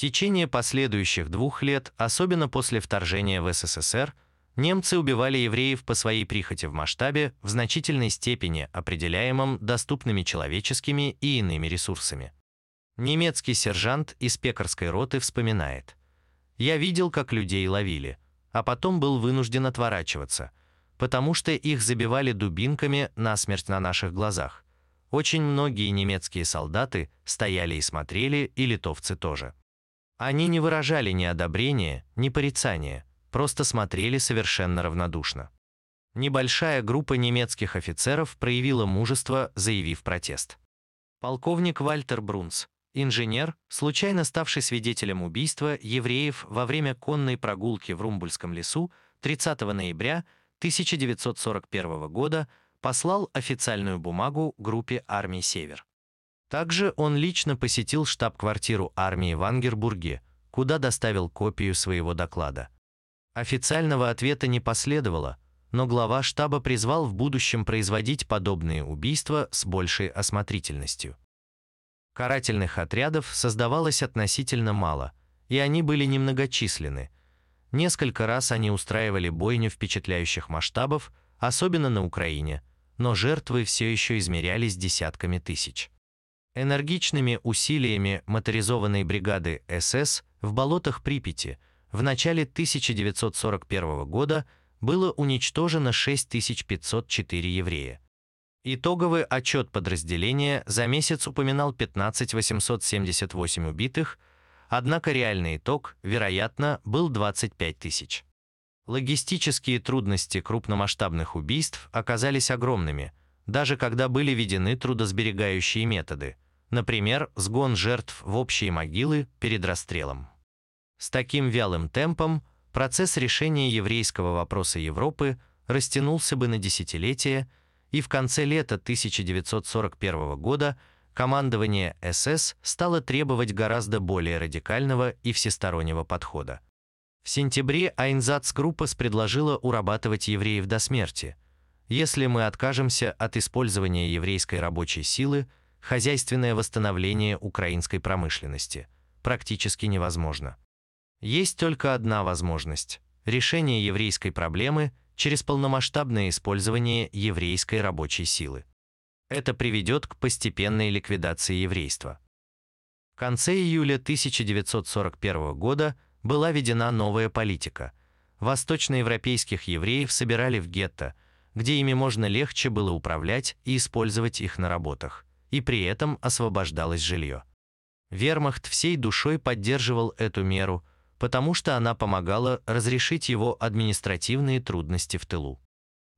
Течение последующих двух лет, особенно после вторжения в СССР, немцы убивали евреев по своей прихоти в масштабе, в значительной степени определяемом доступными человеческими и иными ресурсами. Немецкий сержант из пекарской роты вспоминает. «Я видел, как людей ловили, а потом был вынужден отворачиваться, потому что их забивали дубинками насмерть на наших глазах. Очень многие немецкие солдаты стояли и смотрели, и литовцы тоже. Они не выражали ни одобрения, ни порицания, просто смотрели совершенно равнодушно. Небольшая группа немецких офицеров проявила мужество, заявив протест. Полковник Вальтер Брунс, инженер, случайно ставший свидетелем убийства евреев во время конной прогулки в Румбульском лесу 30 ноября 1941 года, послал официальную бумагу группе армии «Север». Также он лично посетил штаб-квартиру армии в Ангербурге, куда доставил копию своего доклада. Официального ответа не последовало, но глава штаба призвал в будущем производить подобные убийства с большей осмотрительностью. Карательных отрядов создавалось относительно мало, и они были немногочисленны. Несколько раз они устраивали бойню впечатляющих масштабов, особенно на Украине, но жертвы все еще измерялись десятками тысяч. Энергичными усилиями моторизованной бригады СС в болотах Припяти в начале 1941 года было уничтожено 6504 еврея. Итоговый отчет подразделения за месяц упоминал 15 878 убитых, однако реальный итог, вероятно, был 25 тысяч. Логистические трудности крупномасштабных убийств оказались огромными, даже когда были введены трудосберегающие методы, например, сгон жертв в общие могилы перед расстрелом. С таким вялым темпом процесс решения еврейского вопроса Европы растянулся бы на десятилетия, и в конце лета 1941 года командование СС стало требовать гораздо более радикального и всестороннего подхода. В сентябре Айнзацгруппас предложила урабатывать евреев до смерти. Если мы откажемся от использования еврейской рабочей силы, хозяйственное восстановление украинской промышленности практически невозможно. Есть только одна возможность – решение еврейской проблемы через полномасштабное использование еврейской рабочей силы. Это приведет к постепенной ликвидации еврейства. В конце июля 1941 года – была введена новая политика. Восточноевропейских евреев собирали в гетто, где ими можно легче было управлять и использовать их на работах, и при этом освобождалось жилье. Вермахт всей душой поддерживал эту меру, потому что она помогала разрешить его административные трудности в тылу.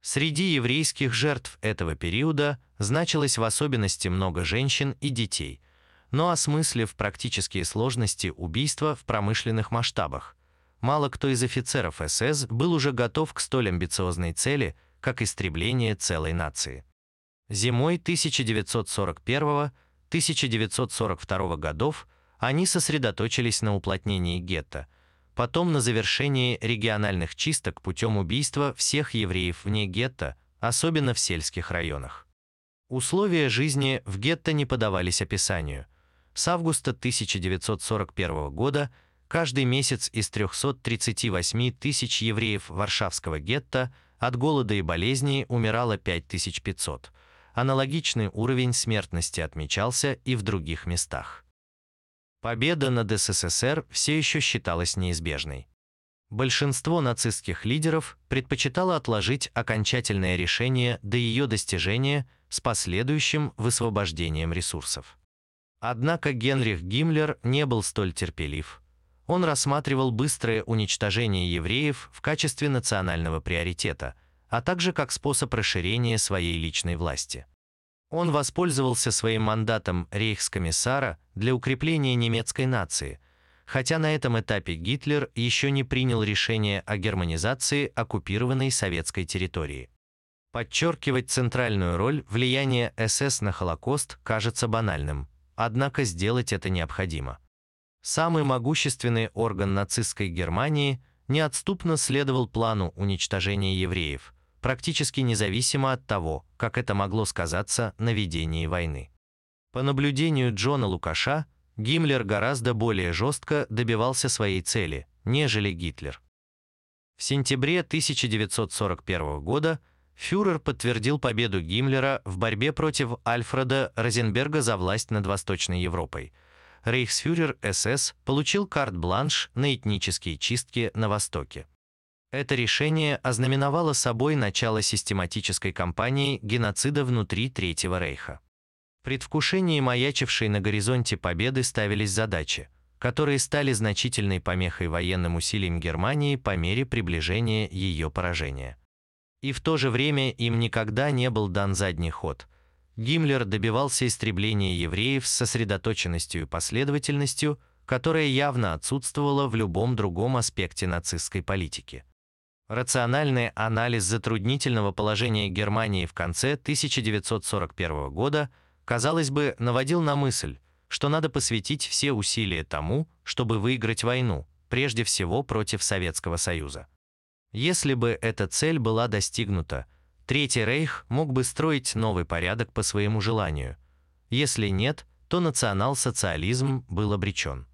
Среди еврейских жертв этого периода значилось в особенности много женщин и детей – но осмыслив практические сложности убийства в промышленных масштабах. Мало кто из офицеров СС был уже готов к столь амбициозной цели, как истребление целой нации. Зимой 1941-1942 годов они сосредоточились на уплотнении гетто, потом на завершении региональных чисток путем убийства всех евреев вне гетто, особенно в сельских районах. Условия жизни в гетто не подавались описанию. С августа 1941 года каждый месяц из 338 тысяч евреев Варшавского гетто от голода и болезней умирало 5500. Аналогичный уровень смертности отмечался и в других местах. Победа над СССР все еще считалась неизбежной. Большинство нацистских лидеров предпочитало отложить окончательное решение до ее достижения с последующим высвобождением ресурсов. Однако Генрих Гиммлер не был столь терпелив. Он рассматривал быстрое уничтожение евреев в качестве национального приоритета, а также как способ расширения своей личной власти. Он воспользовался своим мандатом рейхскомиссара для укрепления немецкой нации, хотя на этом этапе Гитлер еще не принял решение о германизации оккупированной советской территории. Подчеркивать центральную роль влияния СС на Холокост кажется банальным – Однако сделать это необходимо. Самый могущественный орган нацистской Германии неотступно следовал плану уничтожения евреев, практически независимо от того, как это могло сказаться на ведении войны. По наблюдению Джона Лукаша, Гиммлер гораздо более жестко добивался своей цели, нежели Гитлер. В сентябре 1941 года фюрер подтвердил победу Гиммлера в борьбе против Альфреда Розенберга за власть над Восточной Европой. Рейхсфюрер СС получил карт-бланш на этнические чистки на Востоке. Это решение ознаменовало собой начало систематической кампании геноцида внутри Третьего Рейха. В предвкушении маячившей на горизонте победы ставились задачи, которые стали значительной помехой военным усилиям Германии по мере приближения ее поражения. И в то же время им никогда не был дан задний ход. Гиммлер добивался истребления евреев с сосредоточенностью и последовательностью, которая явно отсутствовала в любом другом аспекте нацистской политики. Рациональный анализ затруднительного положения Германии в конце 1941 года, казалось бы, наводил на мысль, что надо посвятить все усилия тому, чтобы выиграть войну, прежде всего против Советского Союза. Если бы эта цель была достигнута, Третий Рейх мог бы строить новый порядок по своему желанию. Если нет, то национал-социализм был обречен.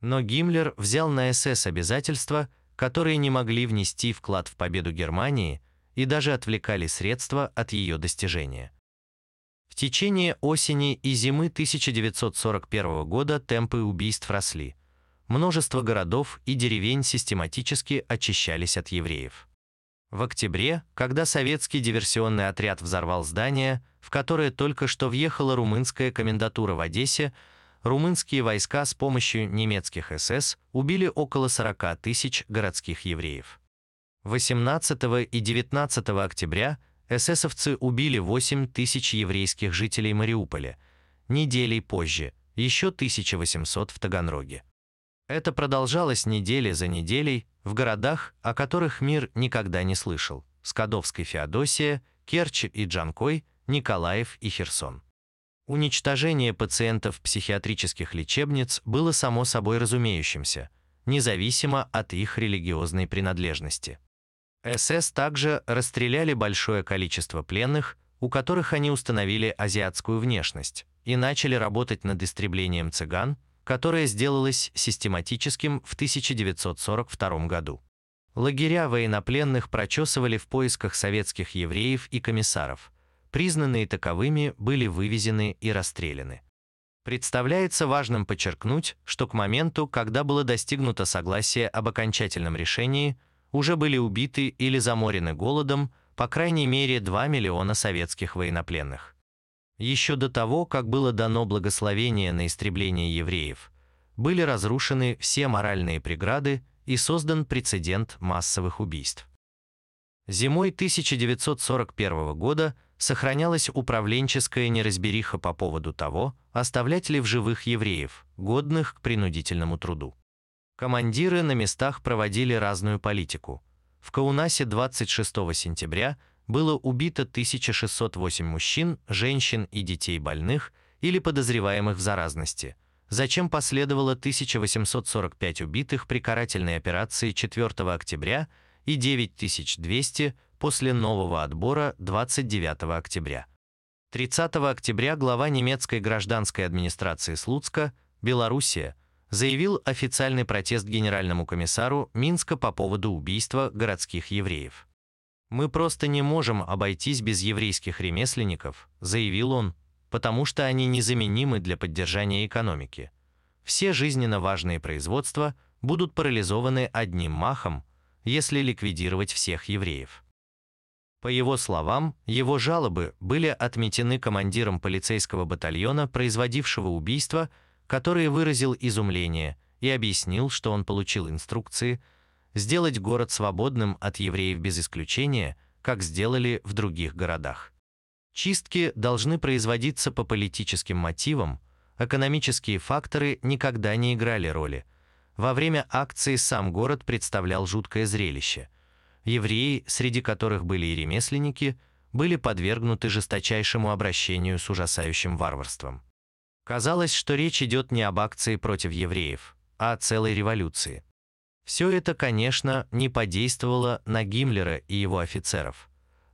Но Гиммлер взял на СС обязательства – которые не могли внести вклад в победу Германии и даже отвлекали средства от ее достижения. В течение осени и зимы 1941 года темпы убийств росли. Множество городов и деревень систематически очищались от евреев. В октябре, когда советский диверсионный отряд взорвал здание, в которое только что въехала румынская комендатура в Одессе, румынские войска с помощью немецких СС убили около 40 тысяч городских евреев. 18 и 19 октября эсэсовцы убили 8 тысяч еврейских жителей Мариуполя, неделей позже – еще 1800 в Таганроге. Это продолжалось недели за неделей в городах, о которых мир никогда не слышал – Скадовской Феодосия, Керчь и Джанкой, Николаев и Херсон. Уничтожение пациентов психиатрических лечебниц было само собой разумеющимся, независимо от их религиозной принадлежности. СС также расстреляли большое количество пленных, у которых они установили азиатскую внешность, и начали работать над истреблением цыган, которое сделалось систематическим в 1942 году. Лагеря военнопленных прочесывали в поисках советских евреев и комиссаров – признанные таковыми, были вывезены и расстреляны. Представляется важным подчеркнуть, что к моменту, когда было достигнуто согласие об окончательном решении, уже были убиты или заморены голодом по крайней мере 2 миллиона советских военнопленных. Еще до того, как было дано благословение на истребление евреев, были разрушены все моральные преграды и создан прецедент массовых убийств. Зимой 1941 года сохранялась управленческая неразбериха по поводу того, оставлять ли в живых евреев, годных к принудительному труду. Командиры на местах проводили разную политику. В Каунасе 26 сентября было убито 1608 мужчин, женщин и детей больных или подозреваемых в заразности, зачем последовало 1845 убитых при карательной операции 4 октября и 9200 после нового отбора 29 октября. 30 октября глава немецкой гражданской администрации Слуцка, Белоруссия, заявил официальный протест генеральному комиссару Минска по поводу убийства городских евреев. «Мы просто не можем обойтись без еврейских ремесленников», заявил он, потому что они незаменимы для поддержания экономики. Все жизненно важные производства будут парализованы одним махом, если ликвидировать всех евреев. По его словам, его жалобы были отметены командиром полицейского батальона, производившего убийство, который выразил изумление и объяснил, что он получил инструкции сделать город свободным от евреев без исключения, как сделали в других городах. Чистки должны производиться по политическим мотивам, экономические факторы никогда не играли роли. Во время акции сам город представлял жуткое зрелище – евреи, среди которых были и ремесленники, были подвергнуты жесточайшему обращению с ужасающим варварством. Казалось, что речь идет не об акции против евреев, а о целой революции. Все это, конечно, не подействовало на Гиммлера и его офицеров.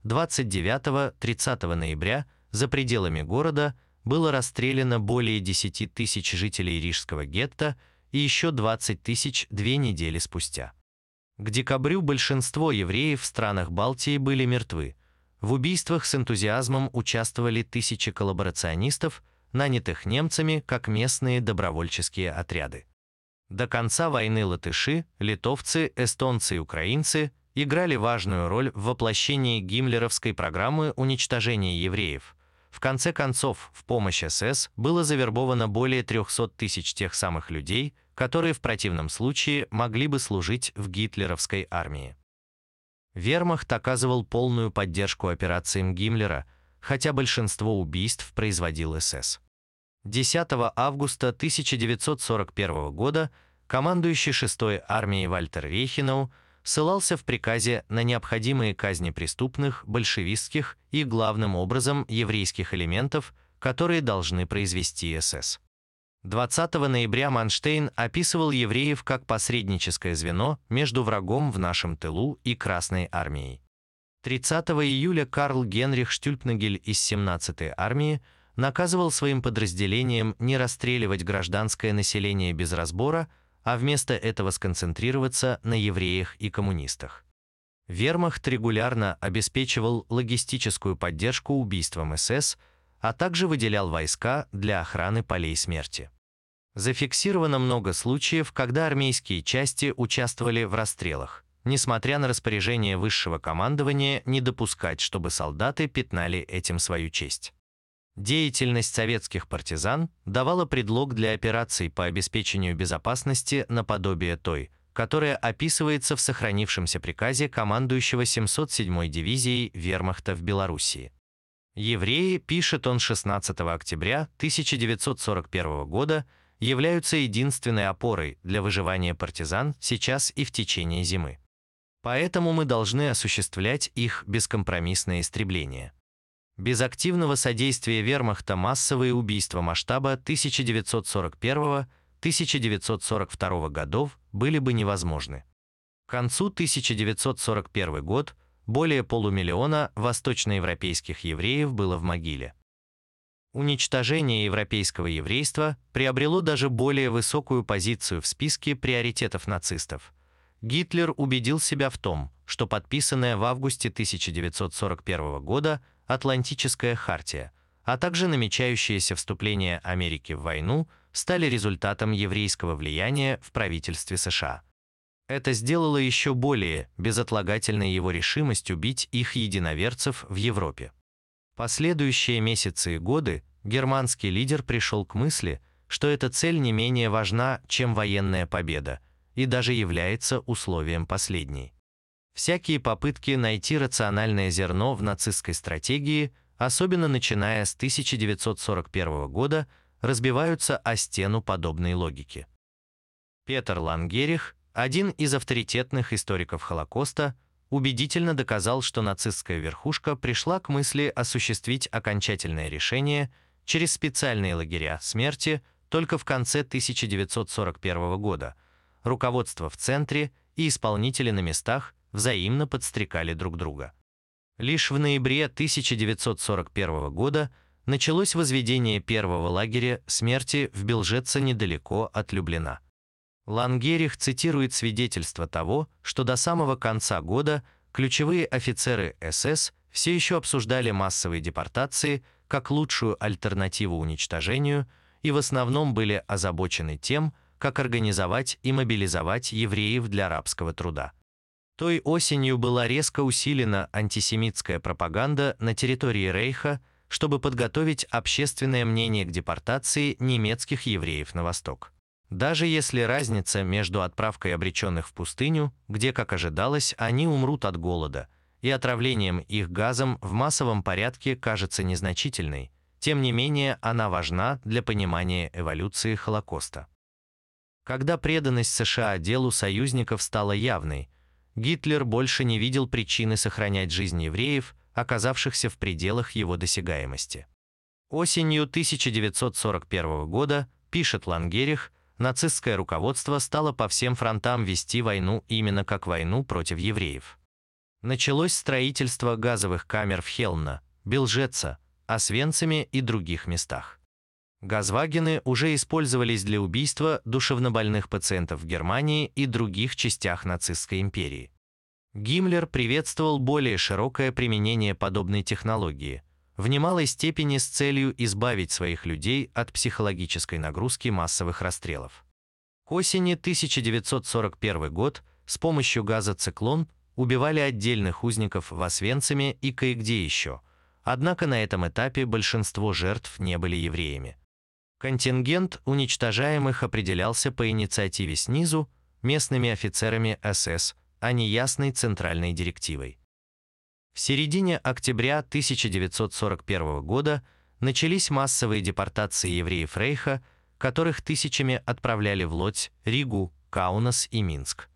29-30 ноября за пределами города было расстреляно более 10 тысяч жителей Рижского гетто и еще 20 тысяч две недели спустя. К декабрю большинство евреев в странах Балтии были мертвы. В убийствах с энтузиазмом участвовали тысячи коллаборационистов, нанятых немцами как местные добровольческие отряды. До конца войны латыши, литовцы, эстонцы и украинцы играли важную роль в воплощении гиммлеровской программы уничтожения евреев. В конце концов, в помощь СС было завербовано более 300 тысяч тех самых людей, которые в противном случае могли бы служить в гитлеровской армии. Вермахт оказывал полную поддержку операциям Гиммлера, хотя большинство убийств производил СС. 10 августа 1941 года командующий 6-й армией Вальтер Рейхенау ссылался в приказе на необходимые казни преступных, большевистских и, главным образом, еврейских элементов, которые должны произвести СС. 20 ноября Манштейн описывал евреев как посредническое звено между врагом в нашем тылу и Красной армией. 30 июля Карл Генрих Штюльпнагель из 17-й армии наказывал своим подразделениям не расстреливать гражданское население без разбора, а вместо этого сконцентрироваться на евреях и коммунистах. Вермахт регулярно обеспечивал логистическую поддержку убийствам СС, а также выделял войска для охраны полей смерти. Зафиксировано много случаев, когда армейские части участвовали в расстрелах, несмотря на распоряжение высшего командования не допускать, чтобы солдаты пятнали этим свою честь. Деятельность советских партизан давала предлог для операций по обеспечению безопасности наподобие той, которая описывается в сохранившемся приказе командующего 707-й дивизией Вермахта в Белоруссии. Евреи, пишет он 16 октября 1941 года, являются единственной опорой для выживания партизан сейчас и в течение зимы. Поэтому мы должны осуществлять их бескомпромиссное истребление. Без активного содействия вермахта массовые убийства масштаба 1941-1942 годов были бы невозможны. К концу 1941 год – более полумиллиона восточноевропейских евреев было в могиле. Уничтожение европейского еврейства приобрело даже более высокую позицию в списке приоритетов нацистов. Гитлер убедил себя в том, что подписанная в августе 1941 года Атлантическая хартия, а также намечающееся вступление Америки в войну стали результатом еврейского влияния в правительстве США. Это сделало еще более безотлагательной его решимость убить их единоверцев в Европе. Последующие месяцы и годы германский лидер пришел к мысли, что эта цель не менее важна, чем военная победа, и даже является условием последней. Всякие попытки найти рациональное зерно в нацистской стратегии, особенно начиная с 1941 года, разбиваются о стену подобной логики. Петр Лангерих один из авторитетных историков Холокоста убедительно доказал, что нацистская верхушка пришла к мысли осуществить окончательное решение через специальные лагеря смерти только в конце 1941 года. Руководство в центре и исполнители на местах взаимно подстрекали друг друга. Лишь в ноябре 1941 года началось возведение первого лагеря смерти в Белжеце недалеко от Люблина. Лангерих цитирует свидетельство того, что до самого конца года ключевые офицеры СС все еще обсуждали массовые депортации как лучшую альтернативу уничтожению и в основном были озабочены тем, как организовать и мобилизовать евреев для рабского труда. Той осенью была резко усилена антисемитская пропаганда на территории Рейха, чтобы подготовить общественное мнение к депортации немецких евреев на восток. Даже если разница между отправкой обреченных в пустыню, где, как ожидалось, они умрут от голода, и отравлением их газом в массовом порядке кажется незначительной, тем не менее она важна для понимания эволюции Холокоста. Когда преданность США делу союзников стала явной, Гитлер больше не видел причины сохранять жизнь евреев, оказавшихся в пределах его досягаемости. Осенью 1941 года, пишет Лангерих, нацистское руководство стало по всем фронтам вести войну именно как войну против евреев. Началось строительство газовых камер в Хелмна, Белжеца, Освенциме и других местах. Газвагены уже использовались для убийства душевнобольных пациентов в Германии и других частях нацистской империи. Гиммлер приветствовал более широкое применение подобной технологии, в немалой степени с целью избавить своих людей от психологической нагрузки массовых расстрелов. К осени 1941 год с помощью газа «Циклон» убивали отдельных узников в Освенциме и кое-где еще, однако на этом этапе большинство жертв не были евреями. Контингент уничтожаемых определялся по инициативе снизу, местными офицерами СС, а не ясной центральной директивой. В середине октября 1941 года начались массовые депортации евреев Рейха, которых тысячами отправляли в Лодзь, Ригу, Каунас и Минск.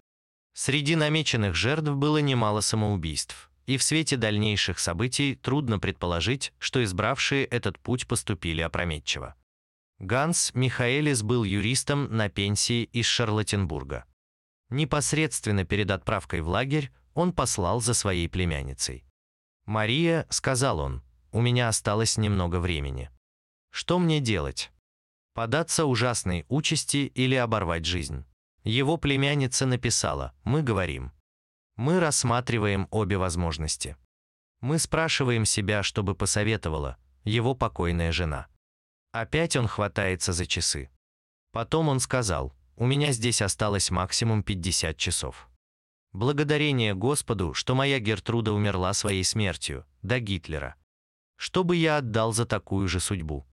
Среди намеченных жертв было немало самоубийств, и в свете дальнейших событий трудно предположить, что избравшие этот путь поступили опрометчиво. Ганс Михаэлис был юристом на пенсии из Шарлоттенбурга. Непосредственно перед отправкой в лагерь он послал за своей племянницей. «Мария», — сказал он, — «у меня осталось немного времени. Что мне делать? Податься ужасной участи или оборвать жизнь?» Его племянница написала «Мы говорим». Мы рассматриваем обе возможности. Мы спрашиваем себя, чтобы посоветовала его покойная жена. Опять он хватается за часы. Потом он сказал, у меня здесь осталось максимум 50 часов. Благодарение Господу, что моя Гертруда умерла своей смертью, до Гитлера. Что бы я отдал за такую же судьбу?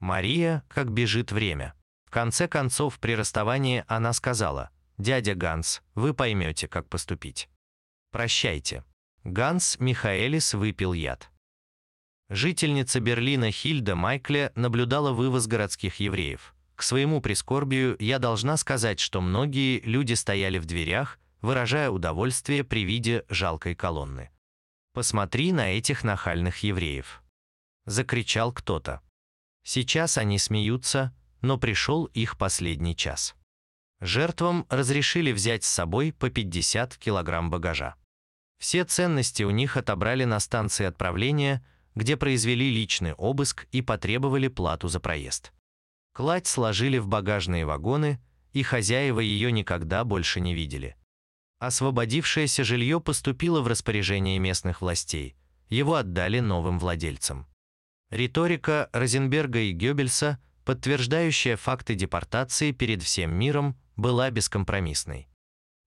Мария, как бежит время. В конце концов, при расставании она сказала, «Дядя Ганс, вы поймете, как поступить. Прощайте». Ганс Михаэлис выпил яд. Жительница Берлина Хильда Майкле наблюдала вывоз городских евреев. К своему прискорбию я должна сказать, что многие люди стояли в дверях, выражая удовольствие при виде жалкой колонны. «Посмотри на этих нахальных евреев!» Закричал кто-то. Сейчас они смеются, но пришел их последний час. Жертвам разрешили взять с собой по 50 килограмм багажа. Все ценности у них отобрали на станции отправления – где произвели личный обыск и потребовали плату за проезд. Кладь сложили в багажные вагоны, и хозяева ее никогда больше не видели. Освободившееся жилье поступило в распоряжение местных властей, его отдали новым владельцам. Риторика Розенберга и Гёббельса, подтверждающая факты депортации перед всем миром, была бескомпромиссной.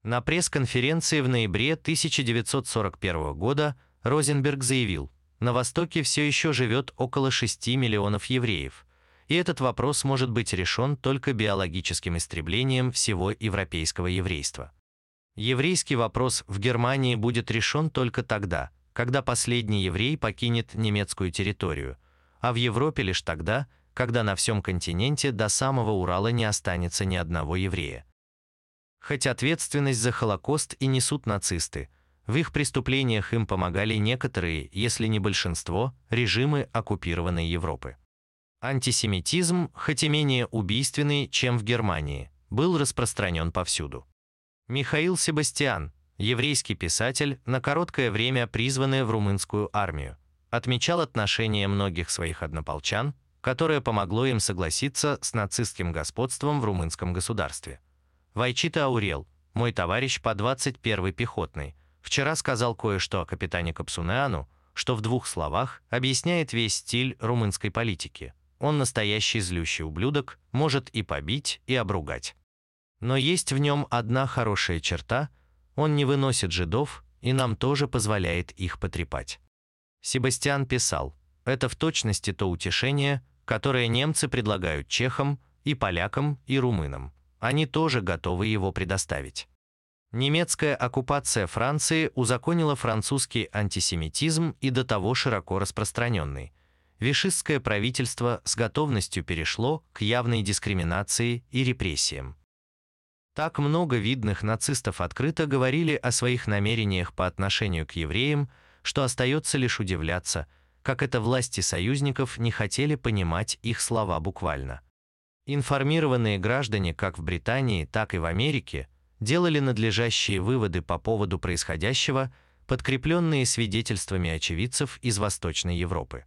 На пресс-конференции в ноябре 1941 года Розенберг заявил, на Востоке все еще живет около 6 миллионов евреев, и этот вопрос может быть решен только биологическим истреблением всего европейского еврейства. Еврейский вопрос в Германии будет решен только тогда, когда последний еврей покинет немецкую территорию, а в Европе лишь тогда, когда на всем континенте до самого Урала не останется ни одного еврея. Хоть ответственность за Холокост и несут нацисты, в их преступлениях им помогали некоторые, если не большинство, режимы оккупированной Европы. Антисемитизм, хоть и менее убийственный, чем в Германии, был распространен повсюду. Михаил Себастьян, еврейский писатель, на короткое время призванный в румынскую армию, отмечал отношение многих своих однополчан, которое помогло им согласиться с нацистским господством в румынском государстве. Вайчита Аурел, мой товарищ по 21-й пехотной, Вчера сказал кое-что о капитане Капсунеану, что в двух словах объясняет весь стиль румынской политики. Он настоящий злющий ублюдок, может и побить, и обругать. Но есть в нем одна хорошая черта – он не выносит жидов и нам тоже позволяет их потрепать. Себастьян писал, это в точности то утешение, которое немцы предлагают чехам, и полякам, и румынам. Они тоже готовы его предоставить. Немецкая оккупация Франции узаконила французский антисемитизм и до того широко распространенный. Вишистское правительство с готовностью перешло к явной дискриминации и репрессиям. Так много видных нацистов открыто говорили о своих намерениях по отношению к евреям, что остается лишь удивляться, как это власти союзников не хотели понимать их слова буквально. Информированные граждане как в Британии, так и в Америке – делали надлежащие выводы по поводу происходящего, подкрепленные свидетельствами очевидцев из Восточной Европы.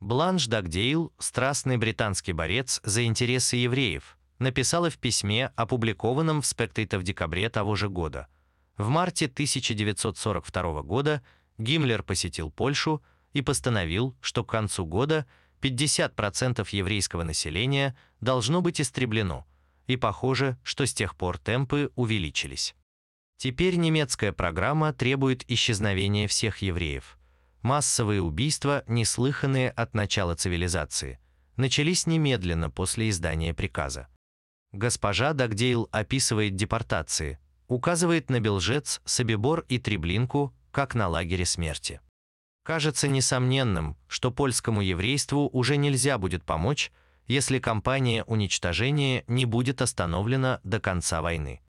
Бланш Дагдейл, страстный британский борец за интересы евреев, написала в письме, опубликованном в Spectator в декабре того же года. В марте 1942 года Гиммлер посетил Польшу и постановил, что к концу года 50% еврейского населения должно быть истреблено, и похоже, что с тех пор темпы увеличились. Теперь немецкая программа требует исчезновения всех евреев – Массовые убийства, неслыханные от начала цивилизации, начались немедленно после издания приказа. Госпожа Дагдейл описывает депортации, указывает на Белжец, Собибор и Треблинку, как на лагере смерти. Кажется несомненным, что польскому еврейству уже нельзя будет помочь, если кампания уничтожения не будет остановлена до конца войны.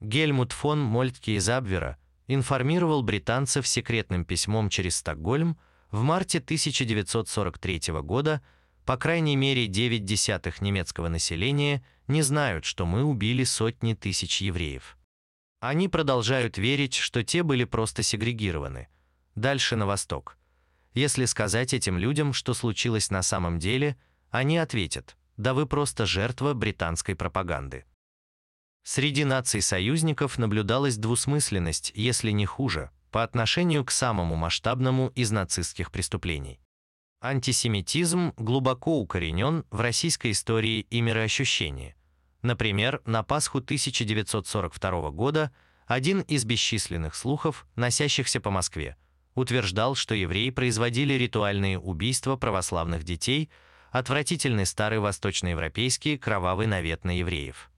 Гельмут фон Мольтке из Абвера – информировал британцев секретным письмом через Стокгольм в марте 1943 года, по крайней мере 9 десятых немецкого населения не знают, что мы убили сотни тысяч евреев. Они продолжают верить, что те были просто сегрегированы. Дальше на восток. Если сказать этим людям, что случилось на самом деле, они ответят, да вы просто жертва британской пропаганды. Среди наций-союзников наблюдалась двусмысленность, если не хуже, по отношению к самому масштабному из нацистских преступлений. Антисемитизм глубоко укоренен в российской истории и мироощущении. Например, на Пасху 1942 года один из бесчисленных слухов, носящихся по Москве, утверждал, что евреи производили ритуальные убийства православных детей, отвратительный старый восточноевропейский кровавый навет на евреев.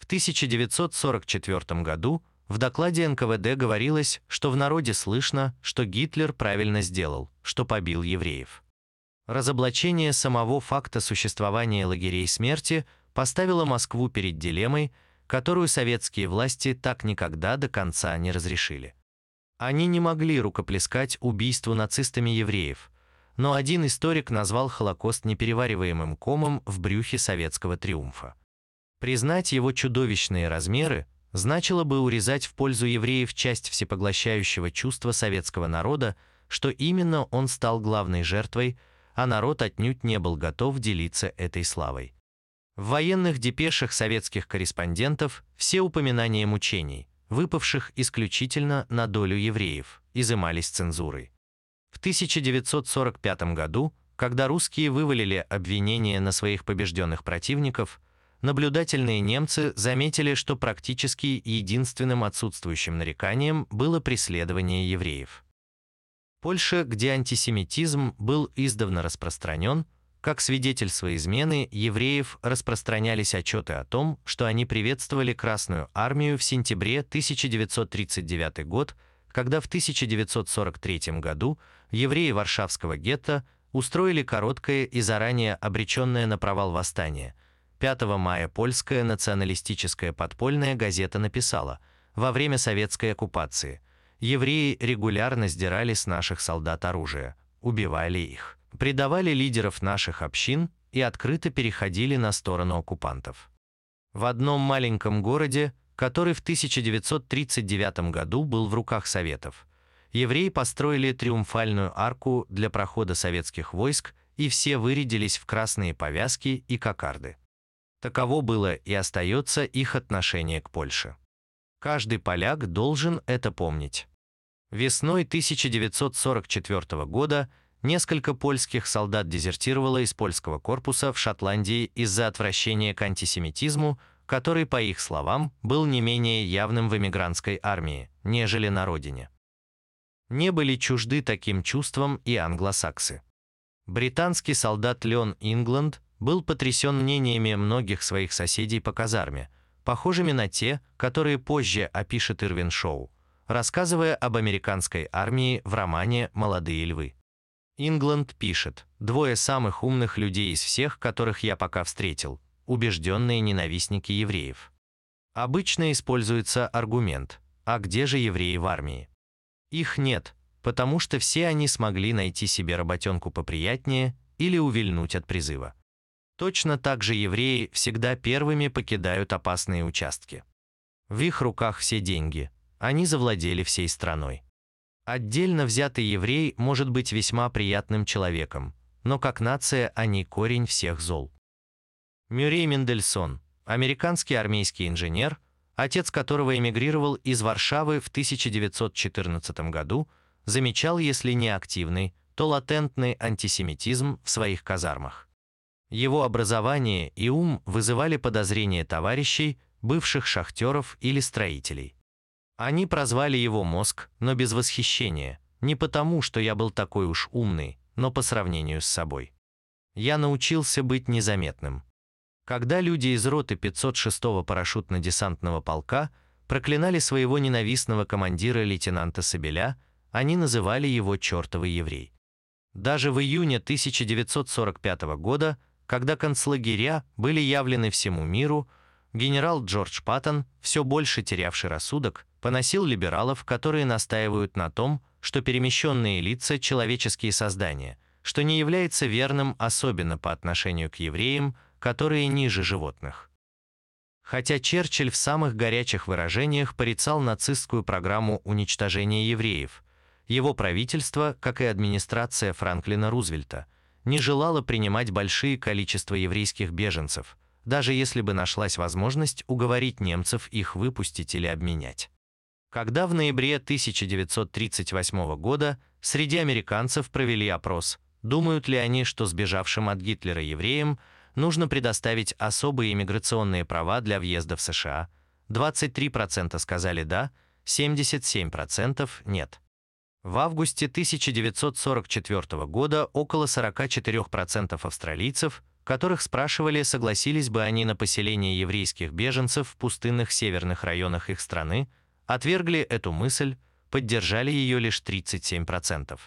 В 1944 году в докладе НКВД говорилось, что в народе слышно, что Гитлер правильно сделал, что побил евреев. Разоблачение самого факта существования лагерей смерти поставило Москву перед дилеммой, которую советские власти так никогда до конца не разрешили. Они не могли рукоплескать убийству нацистами евреев, но один историк назвал Холокост неперевариваемым комом в брюхе советского триумфа. Признать его чудовищные размеры значило бы урезать в пользу евреев часть всепоглощающего чувства советского народа, что именно он стал главной жертвой, а народ отнюдь не был готов делиться этой славой. В военных депешах советских корреспондентов все упоминания мучений, выпавших исключительно на долю евреев, изымались цензурой. В 1945 году, когда русские вывалили обвинения на своих побежденных противников – наблюдательные немцы заметили, что практически единственным отсутствующим нареканием было преследование евреев. Польша, где антисемитизм был издавна распространен, как свидетельство измены, евреев распространялись отчеты о том, что они приветствовали Красную армию в сентябре 1939 год, когда в 1943 году евреи Варшавского гетто устроили короткое и заранее обреченное на провал восстание – 5 мая польская националистическая подпольная газета написала «Во время советской оккупации евреи регулярно сдирали с наших солдат оружие, убивали их, предавали лидеров наших общин и открыто переходили на сторону оккупантов». В одном маленьком городе, который в 1939 году был в руках Советов, евреи построили триумфальную арку для прохода советских войск и все вырядились в красные повязки и кокарды. Таково было и остается их отношение к Польше. Каждый поляк должен это помнить. Весной 1944 года несколько польских солдат дезертировало из польского корпуса в Шотландии из-за отвращения к антисемитизму, который, по их словам, был не менее явным в эмигрантской армии, нежели на родине. Не были чужды таким чувствам и англосаксы. Британский солдат Леон Ингланд был потрясен мнениями многих своих соседей по казарме, похожими на те, которые позже опишет Ирвин Шоу, рассказывая об американской армии в романе «Молодые львы». Ингланд пишет, двое самых умных людей из всех, которых я пока встретил, убежденные ненавистники евреев. Обычно используется аргумент «А где же евреи в армии?» Их нет, потому что все они смогли найти себе работенку поприятнее или увильнуть от призыва. Точно так же евреи всегда первыми покидают опасные участки. В их руках все деньги, они завладели всей страной. Отдельно взятый еврей может быть весьма приятным человеком, но как нация они корень всех зол. Мюррей Мендельсон, американский армейский инженер, отец которого эмигрировал из Варшавы в 1914 году, замечал, если не активный, то латентный антисемитизм в своих казармах. Его образование и ум вызывали подозрения товарищей, бывших шахтеров или строителей. Они прозвали его мозг, но без восхищения, не потому, что я был такой уж умный, но по сравнению с собой. Я научился быть незаметным. Когда люди из роты 506-го парашютно-десантного полка проклинали своего ненавистного командира лейтенанта Собеля, они называли его «чертовый еврей». Даже в июне 1945 года, когда концлагеря были явлены всему миру, генерал Джордж Паттон, все больше терявший рассудок, поносил либералов, которые настаивают на том, что перемещенные лица – человеческие создания, что не является верным особенно по отношению к евреям, которые ниже животных. Хотя Черчилль в самых горячих выражениях порицал нацистскую программу уничтожения евреев, его правительство, как и администрация Франклина Рузвельта, не желало принимать большие количества еврейских беженцев, даже если бы нашлась возможность уговорить немцев их выпустить или обменять. Когда в ноябре 1938 года среди американцев провели опрос, думают ли они, что сбежавшим от Гитлера евреям нужно предоставить особые иммиграционные права для въезда в США, 23% сказали «да», 77% «нет». В августе 1944 года около 44% австралийцев, которых спрашивали, согласились бы они на поселение еврейских беженцев в пустынных северных районах их страны, отвергли эту мысль, поддержали ее лишь 37%.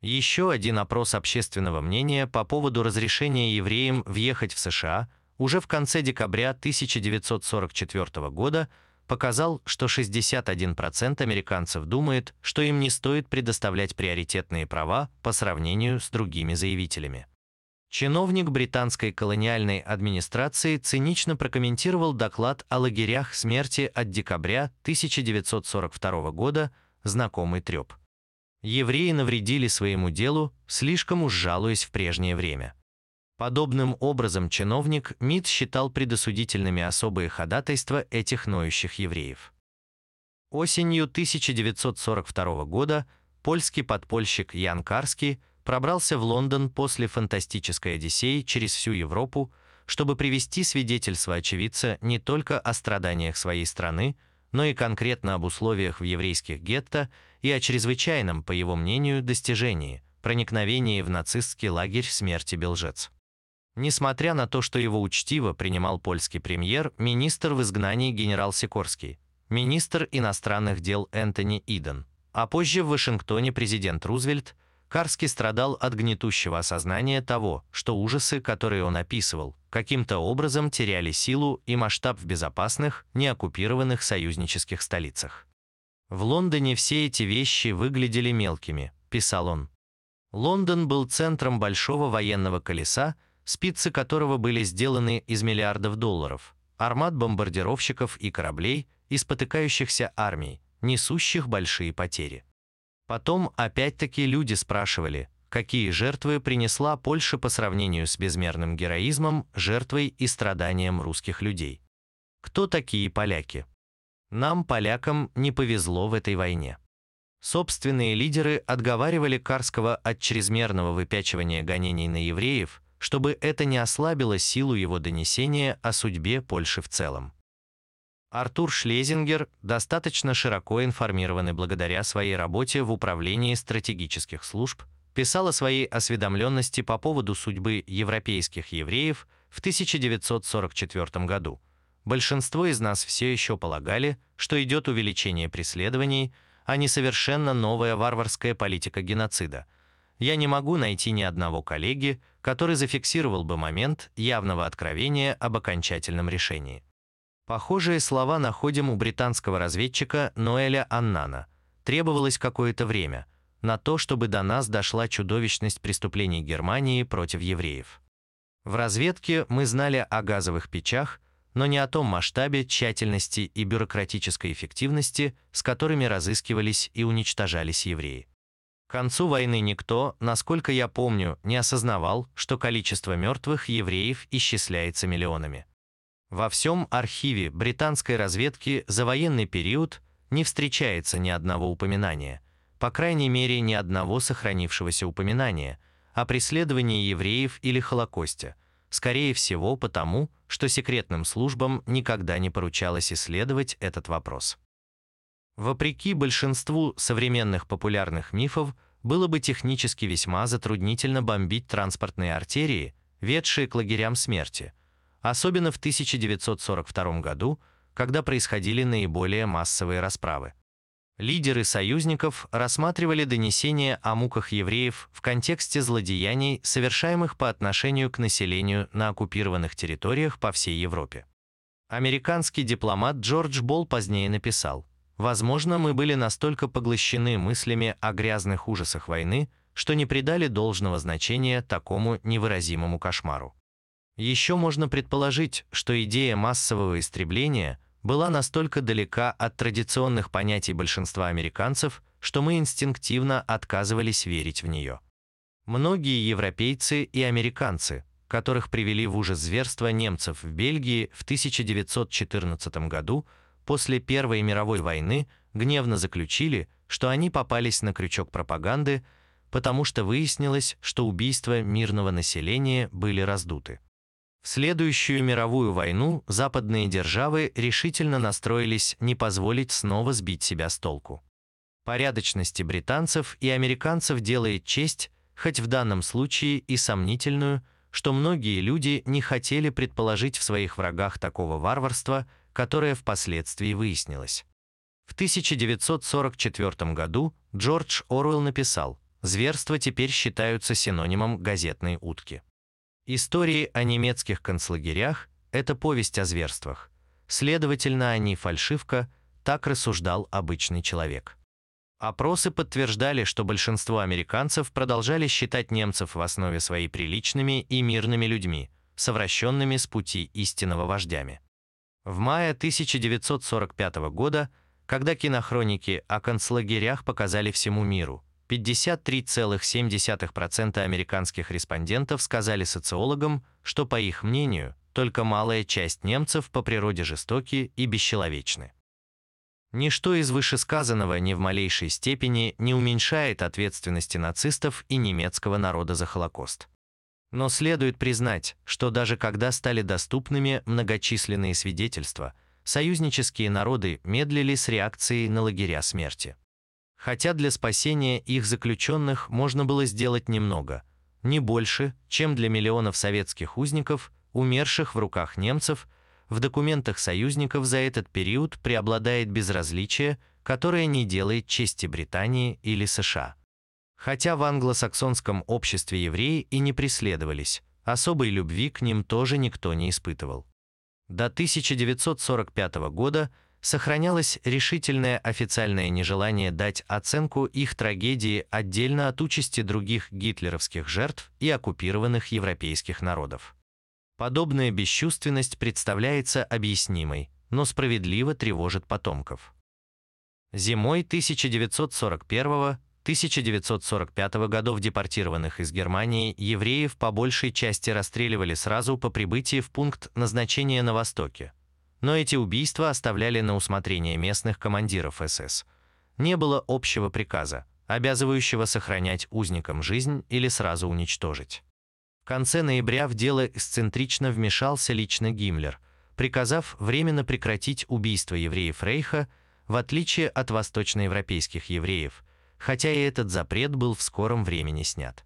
Еще один опрос общественного мнения по поводу разрешения евреям въехать в США уже в конце декабря 1944 года показал, что 61% американцев думает, что им не стоит предоставлять приоритетные права по сравнению с другими заявителями. Чиновник британской колониальной администрации цинично прокомментировал доклад о лагерях смерти от декабря 1942 года «Знакомый треп». Евреи навредили своему делу, слишком уж жалуясь в прежнее время. Подобным образом чиновник МИД считал предосудительными особые ходатайства этих ноющих евреев. Осенью 1942 года польский подпольщик Ян Карский пробрался в Лондон после фантастической Одиссеи через всю Европу, чтобы привести свидетельство очевидца не только о страданиях своей страны, но и конкретно об условиях в еврейских гетто и о чрезвычайном, по его мнению, достижении – проникновении в нацистский лагерь смерти Белжец. Несмотря на то, что его учтиво принимал польский премьер, министр в изгнании генерал Сикорский, министр иностранных дел Энтони Иден, а позже в Вашингтоне президент Рузвельт – Карский страдал от гнетущего осознания того, что ужасы, которые он описывал, каким-то образом теряли силу и масштаб в безопасных, неоккупированных союзнических столицах. «В Лондоне все эти вещи выглядели мелкими», – писал он. Лондон был центром большого военного колеса, спицы которого были сделаны из миллиардов долларов, армат бомбардировщиков и кораблей, и спотыкающихся армий, несущих большие потери. Потом опять-таки люди спрашивали, какие жертвы принесла Польша по сравнению с безмерным героизмом, жертвой и страданием русских людей. Кто такие поляки? Нам, полякам, не повезло в этой войне. Собственные лидеры отговаривали Карского от чрезмерного выпячивания гонений на евреев, чтобы это не ослабило силу его донесения о судьбе Польши в целом. Артур Шлезингер достаточно широко информированный благодаря своей работе в Управлении стратегических служб, писал о своей осведомленности по поводу судьбы европейских евреев в 1944 году. Большинство из нас все еще полагали, что идет увеличение преследований, а не совершенно новая варварская политика геноцида. Я не могу найти ни одного коллеги, который зафиксировал бы момент явного откровения об окончательном решении. Похожие слова находим у британского разведчика Ноэля Аннана. Требовалось какое-то время на то, чтобы до нас дошла чудовищность преступлений Германии против евреев. В разведке мы знали о газовых печах, но не о том масштабе, тщательности и бюрократической эффективности, с которыми разыскивались и уничтожались евреи. К концу войны никто, насколько я помню, не осознавал, что количество мертвых евреев исчисляется миллионами. Во всем архиве британской разведки за военный период не встречается ни одного упоминания, по крайней мере ни одного сохранившегося упоминания, о преследовании евреев или Холокосте, скорее всего потому, что секретным службам никогда не поручалось исследовать этот вопрос. Вопреки большинству современных популярных мифов, было бы технически весьма затруднительно бомбить транспортные артерии, ведшие к лагерям смерти, особенно в 1942 году, когда происходили наиболее массовые расправы. Лидеры союзников рассматривали донесения о муках евреев в контексте злодеяний, совершаемых по отношению к населению на оккупированных территориях по всей Европе. Американский дипломат Джордж Болл позднее написал, Возможно, мы были настолько поглощены мыслями о грязных ужасах войны, что не придали должного значения такому невыразимому кошмару. Еще можно предположить, что идея массового истребления была настолько далека от традиционных понятий большинства американцев, что мы инстинктивно отказывались верить в нее. Многие европейцы и американцы, которых привели в ужас зверства немцев в Бельгии в 1914 году, после Первой мировой войны гневно заключили, что они попались на крючок пропаганды, потому что выяснилось, что убийства мирного населения были раздуты. В следующую мировую войну западные державы решительно настроились не позволить снова сбить себя с толку. Порядочности британцев и американцев делает честь, хоть в данном случае и сомнительную, что многие люди не хотели предположить в своих врагах такого варварства, которое впоследствии выяснилось. В 1944 году Джордж Оруэлл написал «Зверства теперь считаются синонимом газетной утки». Истории о немецких концлагерях – это повесть о зверствах. Следовательно, они фальшивка, так рассуждал обычный человек. Опросы подтверждали, что большинство американцев продолжали считать немцев в основе своей приличными и мирными людьми, совращенными с пути истинного вождями. В мае 1945 года, когда кинохроники о концлагерях показали всему миру, 53,7% американских респондентов сказали социологам, что, по их мнению, только малая часть немцев по природе жестоки и бесчеловечны. Ничто из вышесказанного ни в малейшей степени не уменьшает ответственности нацистов и немецкого народа за Холокост. Но следует признать, что даже когда стали доступными многочисленные свидетельства, союзнические народы медлили с реакцией на лагеря смерти. Хотя для спасения их заключенных можно было сделать немного, не больше, чем для миллионов советских узников, умерших в руках немцев, в документах союзников за этот период преобладает безразличие, которое не делает чести Британии или США. Хотя в англосаксонском обществе евреи и не преследовались, особой любви к ним тоже никто не испытывал. До 1945 года сохранялось решительное официальное нежелание дать оценку их трагедии отдельно от участи других гитлеровских жертв и оккупированных европейских народов. Подобная бесчувственность представляется объяснимой, но справедливо тревожит потомков. Зимой 1941 1945 годов депортированных из Германии евреев по большей части расстреливали сразу по прибытии в пункт назначения на Востоке. Но эти убийства оставляли на усмотрение местных командиров СС. Не было общего приказа, обязывающего сохранять узникам жизнь или сразу уничтожить. В конце ноября в дело эксцентрично вмешался лично Гиммлер, приказав временно прекратить убийство евреев Рейха, в отличие от восточноевропейских евреев – хотя и этот запрет был в скором времени снят.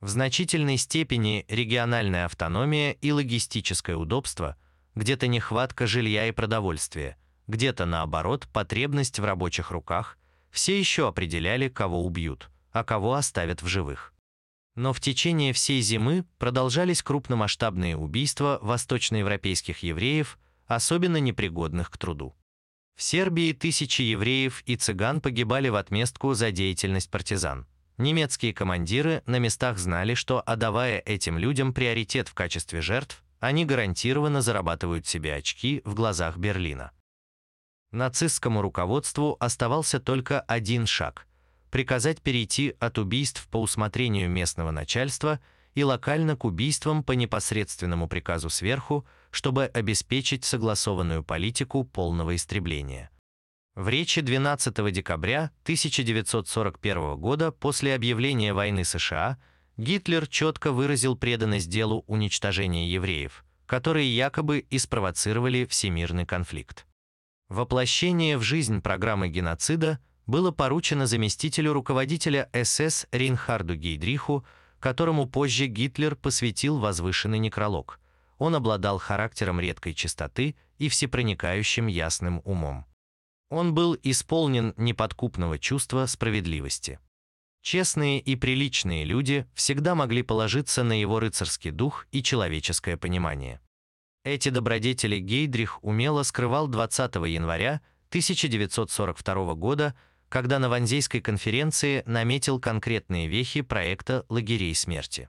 В значительной степени региональная автономия и логистическое удобство, где-то нехватка жилья и продовольствия, где-то наоборот потребность в рабочих руках, все еще определяли, кого убьют, а кого оставят в живых. Но в течение всей зимы продолжались крупномасштабные убийства восточноевропейских евреев, особенно непригодных к труду. В Сербии тысячи евреев и цыган погибали в отместку за деятельность партизан. Немецкие командиры на местах знали, что, отдавая этим людям приоритет в качестве жертв, они гарантированно зарабатывают себе очки в глазах Берлина. Нацистскому руководству оставался только один шаг – приказать перейти от убийств по усмотрению местного начальства и локально к убийствам по непосредственному приказу сверху, чтобы обеспечить согласованную политику полного истребления. В речи 12 декабря 1941 года после объявления войны США Гитлер четко выразил преданность делу уничтожения евреев, которые якобы и спровоцировали всемирный конфликт. Воплощение в жизнь программы геноцида было поручено заместителю руководителя СС Рейнхарду Гейдриху, которому позже Гитлер посвятил возвышенный некролог. Он обладал характером редкой чистоты и всепроникающим ясным умом. Он был исполнен неподкупного чувства справедливости. Честные и приличные люди всегда могли положиться на его рыцарский дух и человеческое понимание. Эти добродетели Гейдрих умело скрывал 20 января 1942 года, когда на Ванзейской конференции наметил конкретные вехи проекта лагерей смерти.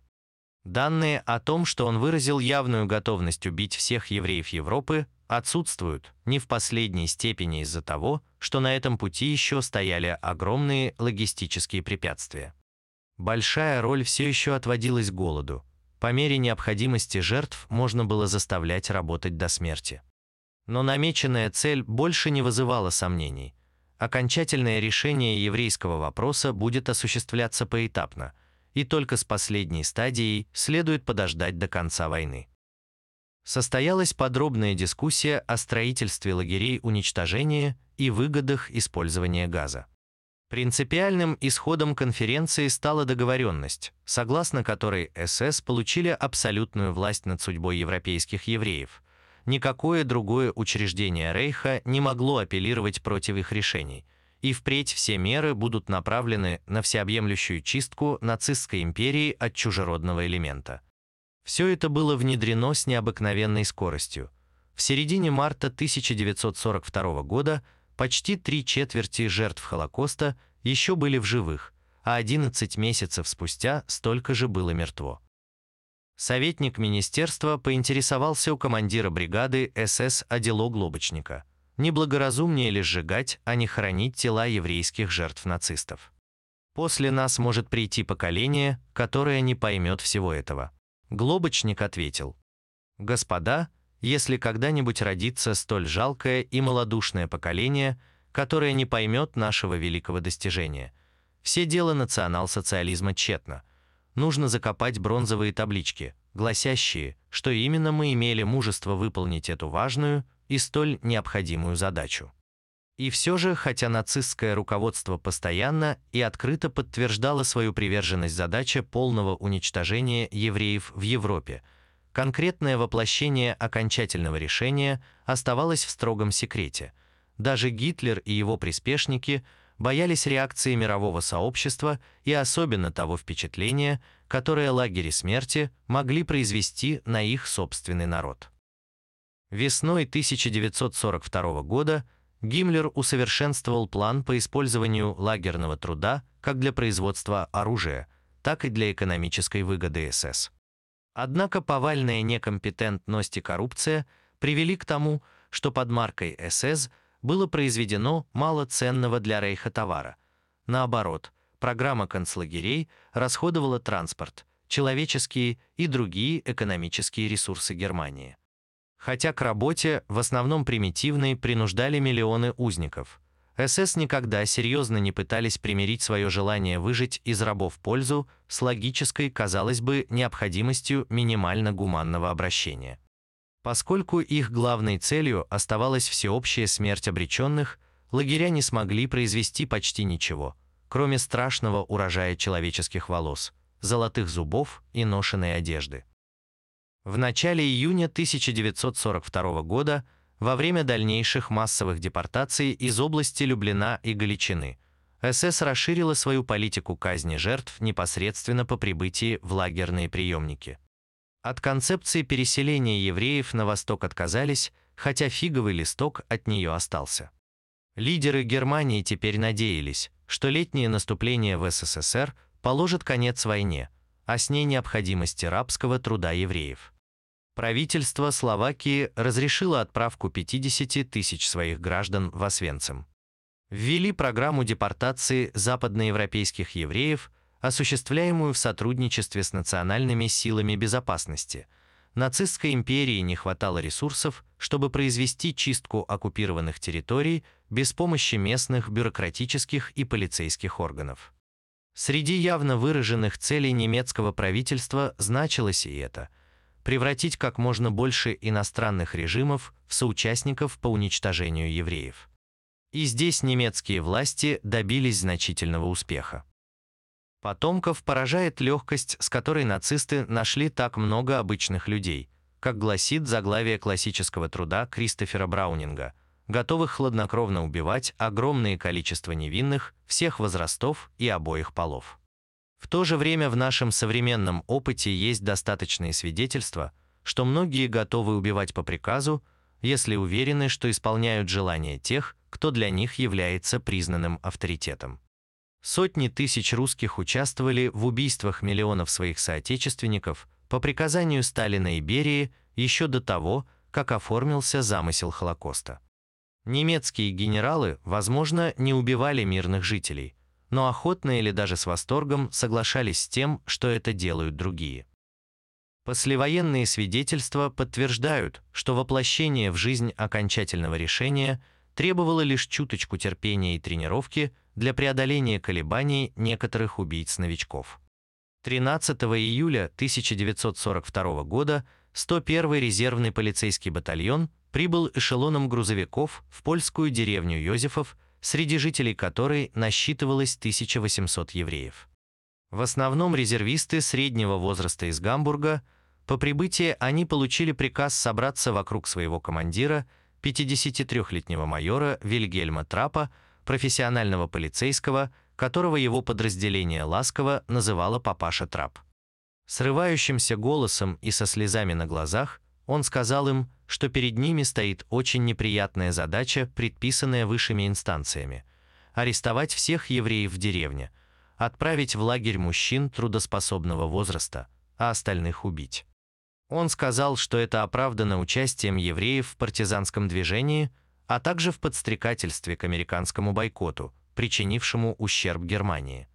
Данные о том, что он выразил явную готовность убить всех евреев Европы, отсутствуют не в последней степени из-за того, что на этом пути еще стояли огромные логистические препятствия. Большая роль все еще отводилась голоду. По мере необходимости жертв можно было заставлять работать до смерти. Но намеченная цель больше не вызывала сомнений. Окончательное решение еврейского вопроса будет осуществляться поэтапно, и только с последней стадией следует подождать до конца войны состоялась подробная дискуссия о строительстве лагерей уничтожения и выгодах использования газа. Принципиальным исходом конференции стала договоренность, согласно которой СС получили абсолютную власть над судьбой европейских евреев. Никакое другое учреждение Рейха не могло апеллировать против их решений, и впредь все меры будут направлены на всеобъемлющую чистку нацистской империи от чужеродного элемента – все это было внедрено с необыкновенной скоростью. В середине марта 1942 года почти три четверти жертв Холокоста еще были в живых, а 11 месяцев спустя столько же было мертво. Советник министерства поинтересовался у командира бригады СС Адело Глобочника, неблагоразумнее ли сжигать, а не хоронить тела еврейских жертв нацистов. После нас может прийти поколение, которое не поймет всего этого. Глобочник ответил, «Господа, если когда-нибудь родится столь жалкое и малодушное поколение, которое не поймет нашего великого достижения, все дело национал-социализма тщетно. Нужно закопать бронзовые таблички, гласящие, что именно мы имели мужество выполнить эту важную и столь необходимую задачу. И все же, хотя нацистское руководство постоянно и открыто подтверждало свою приверженность задаче полного уничтожения евреев в Европе, конкретное воплощение окончательного решения оставалось в строгом секрете. Даже Гитлер и его приспешники боялись реакции мирового сообщества и особенно того впечатления, которое лагеря смерти могли произвести на их собственный народ. Весной 1942 года Гиммлер усовершенствовал план по использованию лагерного труда как для производства оружия, так и для экономической выгоды СС. Однако повальная некомпетентность и коррупция привели к тому, что под маркой СС было произведено мало ценного для Рейха товара. Наоборот, программа концлагерей расходовала транспорт, человеческие и другие экономические ресурсы Германии. Хотя к работе, в основном примитивной, принуждали миллионы узников. СС никогда серьезно не пытались примирить свое желание выжить из рабов пользу с логической, казалось бы, необходимостью минимально гуманного обращения. Поскольку их главной целью оставалась всеобщая смерть обреченных, лагеря не смогли произвести почти ничего, кроме страшного урожая человеческих волос, золотых зубов и ношеной одежды. В начале июня 1942 года, во время дальнейших массовых депортаций из области Люблина и Галичины, СС расширила свою политику казни жертв непосредственно по прибытии в лагерные приемники. От концепции переселения евреев на восток отказались, хотя фиговый листок от нее остался. Лидеры Германии теперь надеялись, что летнее наступление в СССР положит конец войне, а с ней необходимости рабского труда евреев. Правительство Словакии разрешило отправку 50 тысяч своих граждан в Освенцим. Ввели программу депортации западноевропейских евреев, осуществляемую в сотрудничестве с национальными силами безопасности. Нацистской империи не хватало ресурсов, чтобы произвести чистку оккупированных территорий без помощи местных бюрократических и полицейских органов. Среди явно выраженных целей немецкого правительства значилось и это – превратить как можно больше иностранных режимов в соучастников по уничтожению евреев. И здесь немецкие власти добились значительного успеха. Потомков поражает легкость, с которой нацисты нашли так много обычных людей, как гласит заглавие классического труда Кристофера Браунинга, готовых хладнокровно убивать огромное количество невинных всех возрастов и обоих полов. В то же время в нашем современном опыте есть достаточные свидетельства, что многие готовы убивать по приказу, если уверены, что исполняют желания тех, кто для них является признанным авторитетом. Сотни тысяч русских участвовали в убийствах миллионов своих соотечественников по приказанию Сталина и Берии еще до того, как оформился замысел Холокоста. Немецкие генералы, возможно, не убивали мирных жителей, но охотно или даже с восторгом соглашались с тем, что это делают другие. Послевоенные свидетельства подтверждают, что воплощение в жизнь окончательного решения требовало лишь чуточку терпения и тренировки для преодоления колебаний некоторых убийц-новичков. 13 июля 1942 года 101-й резервный полицейский батальон прибыл эшелоном грузовиков в польскую деревню Йозефов, среди жителей которой насчитывалось 1800 евреев. В основном резервисты среднего возраста из Гамбурга, по прибытии они получили приказ собраться вокруг своего командира – 53-летнего майора Вильгельма Трапа, профессионального полицейского, которого его подразделение ласково называло «папаша Трап». Срывающимся голосом и со слезами на глазах он сказал им, что перед ними стоит очень неприятная задача, предписанная высшими инстанциями – арестовать всех евреев в деревне, отправить в лагерь мужчин трудоспособного возраста, а остальных убить. Он сказал, что это оправдано участием евреев в партизанском движении, а также в подстрекательстве к американскому бойкоту, причинившему ущерб Германии.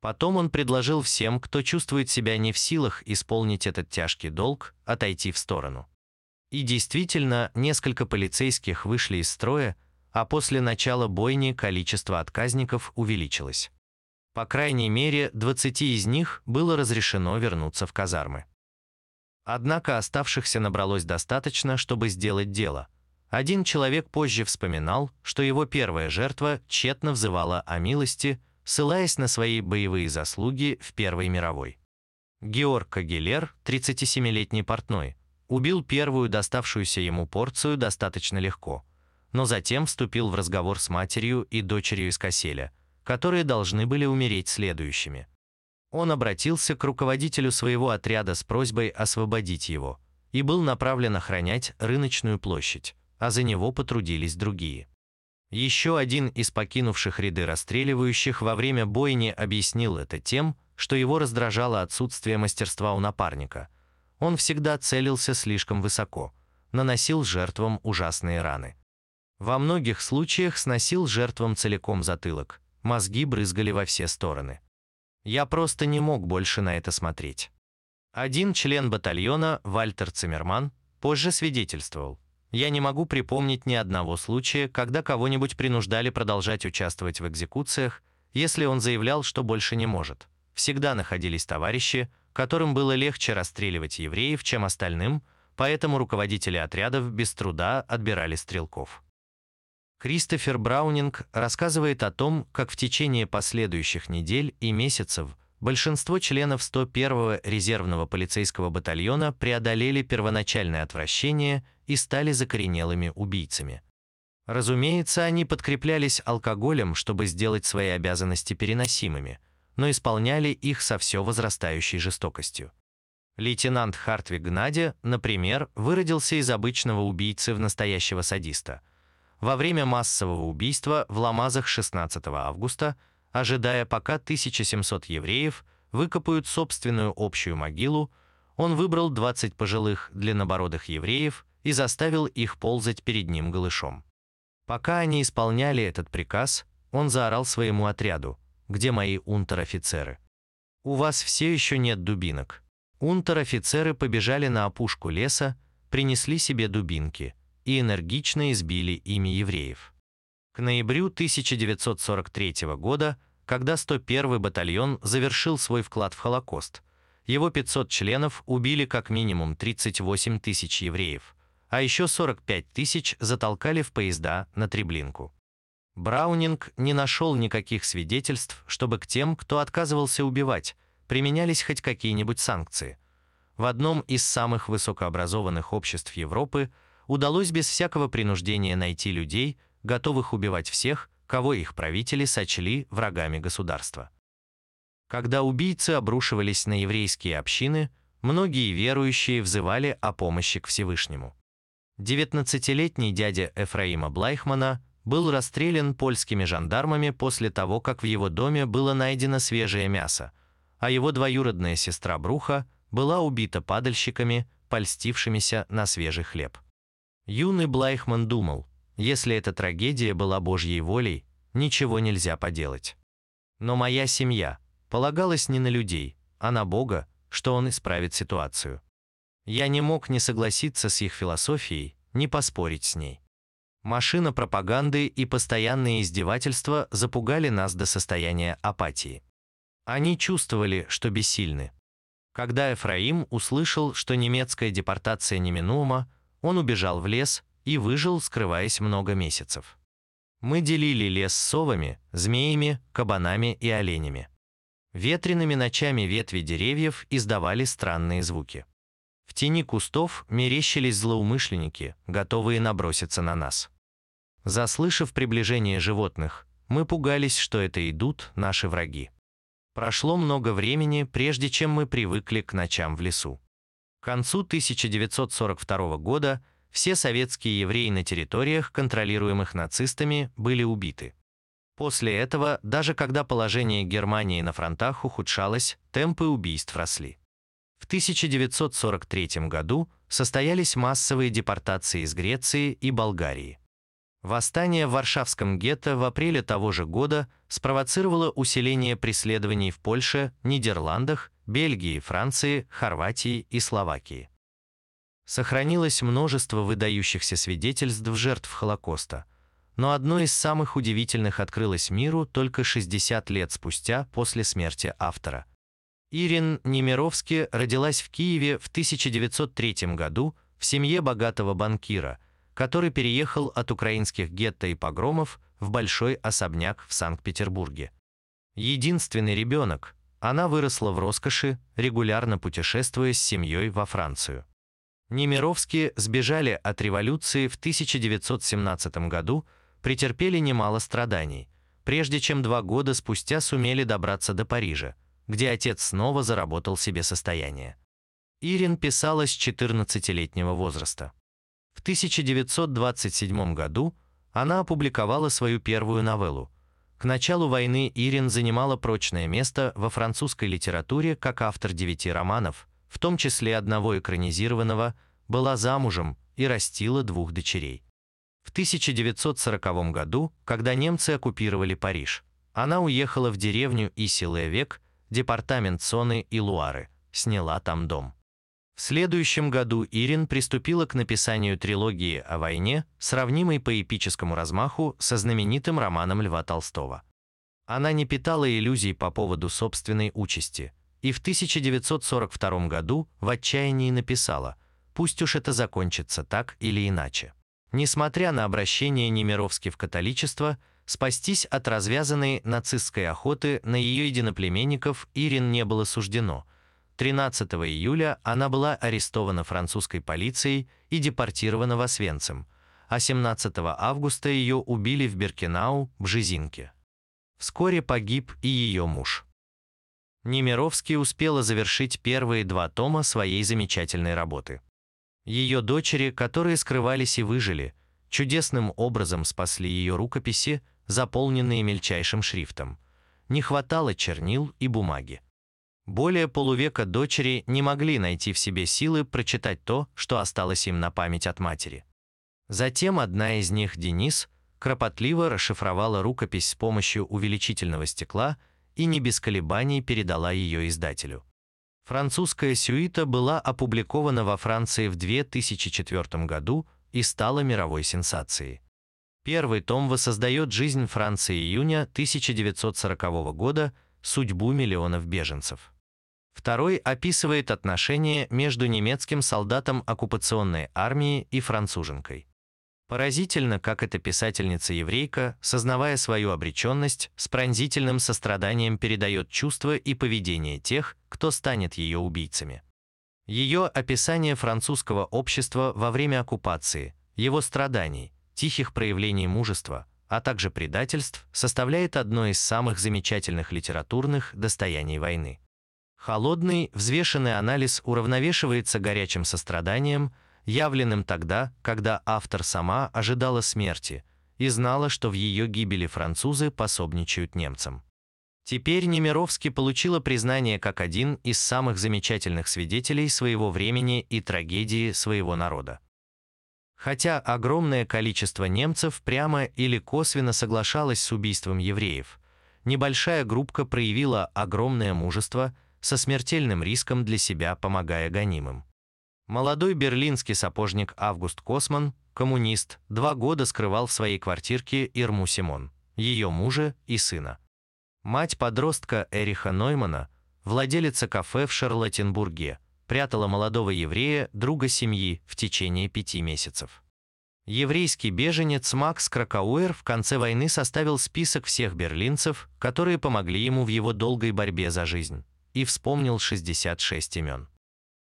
Потом он предложил всем, кто чувствует себя не в силах исполнить этот тяжкий долг, отойти в сторону. И действительно, несколько полицейских вышли из строя, а после начала бойни количество отказников увеличилось. По крайней мере, 20 из них было разрешено вернуться в казармы. Однако оставшихся набралось достаточно, чтобы сделать дело. Один человек позже вспоминал, что его первая жертва тщетно взывала о милости, ссылаясь на свои боевые заслуги в Первой мировой. Георг Кагелер, 37-летний портной, убил первую доставшуюся ему порцию достаточно легко, но затем вступил в разговор с матерью и дочерью из Касселя, которые должны были умереть следующими. Он обратился к руководителю своего отряда с просьбой освободить его и был направлен охранять рыночную площадь, а за него потрудились другие. Еще один из покинувших ряды расстреливающих во время бойни объяснил это тем, что его раздражало отсутствие мастерства у напарника. Он всегда целился слишком высоко, наносил жертвам ужасные раны. Во многих случаях сносил жертвам целиком затылок, мозги брызгали во все стороны. Я просто не мог больше на это смотреть. Один член батальона, Вальтер Циммерман, позже свидетельствовал. Я не могу припомнить ни одного случая, когда кого-нибудь принуждали продолжать участвовать в экзекуциях, если он заявлял, что больше не может. Всегда находились товарищи, которым было легче расстреливать евреев, чем остальным, поэтому руководители отрядов без труда отбирали стрелков. Кристофер Браунинг рассказывает о том, как в течение последующих недель и месяцев большинство членов 101-го резервного полицейского батальона преодолели первоначальное отвращение и стали закоренелыми убийцами. Разумеется, они подкреплялись алкоголем, чтобы сделать свои обязанности переносимыми, но исполняли их со все возрастающей жестокостью. Лейтенант Хартвиг Гнадя, например, выродился из обычного убийцы в настоящего садиста – во время массового убийства в Ламазах 16 августа, ожидая пока 1700 евреев выкопают собственную общую могилу, он выбрал 20 пожилых длиннобородых евреев и заставил их ползать перед ним голышом. Пока они исполняли этот приказ, он заорал своему отряду, где мои унтер-офицеры. «У вас все еще нет дубинок». Унтер-офицеры побежали на опушку леса, принесли себе дубинки и энергично избили ими евреев. К ноябрю 1943 года, когда 101-й батальон завершил свой вклад в Холокост, его 500 членов убили как минимум 38 тысяч евреев, а еще 45 тысяч затолкали в поезда на Треблинку. Браунинг не нашел никаких свидетельств, чтобы к тем, кто отказывался убивать, применялись хоть какие-нибудь санкции. В одном из самых высокообразованных обществ Европы удалось без всякого принуждения найти людей, готовых убивать всех, кого их правители сочли врагами государства. Когда убийцы обрушивались на еврейские общины, многие верующие взывали о помощи к Всевышнему. 19-летний дядя Эфраима Блайхмана был расстрелян польскими жандармами после того, как в его доме было найдено свежее мясо, а его двоюродная сестра Бруха была убита падальщиками, польстившимися на свежий хлеб. Юный Блайхман думал, если эта трагедия была Божьей волей, ничего нельзя поделать. Но моя семья полагалась не на людей, а на Бога, что Он исправит ситуацию. Я не мог не согласиться с их философией, не поспорить с ней. Машина пропаганды и постоянные издевательства запугали нас до состояния апатии. Они чувствовали, что бессильны. Когда Эфраим услышал, что немецкая депортация неминуема, он убежал в лес и выжил, скрываясь много месяцев. Мы делили лес с совами, змеями, кабанами и оленями. Ветреными ночами ветви деревьев издавали странные звуки. В тени кустов мерещились злоумышленники, готовые наброситься на нас. Заслышав приближение животных, мы пугались, что это идут наши враги. Прошло много времени, прежде чем мы привыкли к ночам в лесу. К концу 1942 года все советские евреи на территориях, контролируемых нацистами, были убиты. После этого, даже когда положение Германии на фронтах ухудшалось, темпы убийств росли. В 1943 году состоялись массовые депортации из Греции и Болгарии. Восстание в Варшавском гетто в апреле того же года спровоцировало усиление преследований в Польше, Нидерландах, Бельгии, Франции, Хорватии и Словакии. Сохранилось множество выдающихся свидетельств жертв Холокоста, но одно из самых удивительных открылось миру только 60 лет спустя после смерти автора. Ирин Немировски родилась в Киеве в 1903 году в семье богатого банкира – который переехал от украинских гетто и погромов в большой особняк в Санкт-Петербурге. Единственный ребенок, она выросла в роскоши, регулярно путешествуя с семьей во Францию. Немировские сбежали от революции в 1917 году, претерпели немало страданий, прежде чем два года спустя сумели добраться до Парижа, где отец снова заработал себе состояние. Ирин писала с 14-летнего возраста. В 1927 году она опубликовала свою первую новеллу. К началу войны Ирин занимала прочное место во французской литературе как автор девяти романов, в том числе одного экранизированного, была замужем и растила двух дочерей. В 1940 году, когда немцы оккупировали Париж, она уехала в деревню Исилевек, департамент Соны и Луары, сняла там дом. Следующем году Ирин приступила к написанию трилогии о войне, сравнимой по эпическому размаху со знаменитым романом Льва Толстого. Она не питала иллюзий по поводу собственной участи, и в 1942 году в отчаянии написала «Пусть уж это закончится так или иначе». Несмотря на обращение Немировски в католичество, спастись от развязанной нацистской охоты на ее единоплеменников Ирин не было суждено – 13 июля она была арестована французской полицией и депортирована в Освенцим, а 17 августа ее убили в Беркинау, Бжезинке. Вскоре погиб и ее муж. Немировский успела завершить первые два тома своей замечательной работы. Ее дочери, которые скрывались и выжили, чудесным образом спасли ее рукописи, заполненные мельчайшим шрифтом. Не хватало чернил и бумаги. Более полувека дочери не могли найти в себе силы прочитать то, что осталось им на память от матери. Затем одна из них, Денис, кропотливо расшифровала рукопись с помощью увеличительного стекла и не без колебаний передала ее издателю. Французская сюита была опубликована во Франции в 2004 году и стала мировой сенсацией. Первый том воссоздает жизнь Франции июня 1940 года, судьбу миллионов беженцев. Второй описывает отношения между немецким солдатом оккупационной армии и француженкой. Поразительно, как эта писательница-еврейка, сознавая свою обреченность, с пронзительным состраданием передает чувства и поведение тех, кто станет ее убийцами. Ее описание французского общества во время оккупации, его страданий, тихих проявлений мужества, а также предательств, составляет одно из самых замечательных литературных достояний войны. Холодный, взвешенный анализ уравновешивается горячим состраданием, явленным тогда, когда автор сама ожидала смерти и знала, что в ее гибели французы пособничают немцам. Теперь Немировский получила признание как один из самых замечательных свидетелей своего времени и трагедии своего народа. Хотя огромное количество немцев прямо или косвенно соглашалось с убийством евреев, небольшая группка проявила огромное мужество со смертельным риском для себя, помогая гонимым. Молодой берлинский сапожник Август Косман, коммунист, два года скрывал в своей квартирке Ирму Симон, ее мужа и сына. Мать подростка Эриха Ноймана, владелица кафе в Шарлоттенбурге, прятала молодого еврея, друга семьи, в течение пяти месяцев. Еврейский беженец Макс Кракауэр в конце войны составил список всех берлинцев, которые помогли ему в его долгой борьбе за жизнь, и вспомнил 66 имен.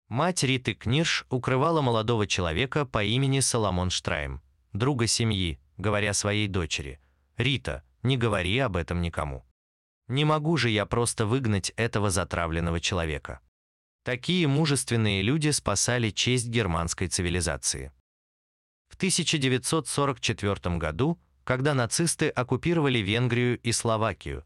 Мать Риты Книрш укрывала молодого человека по имени Соломон Штрайм, друга семьи, говоря своей дочери, «Рита, не говори об этом никому. Не могу же я просто выгнать этого затравленного человека». Такие мужественные люди спасали честь германской цивилизации. В 1944 году, когда нацисты оккупировали Венгрию и Словакию,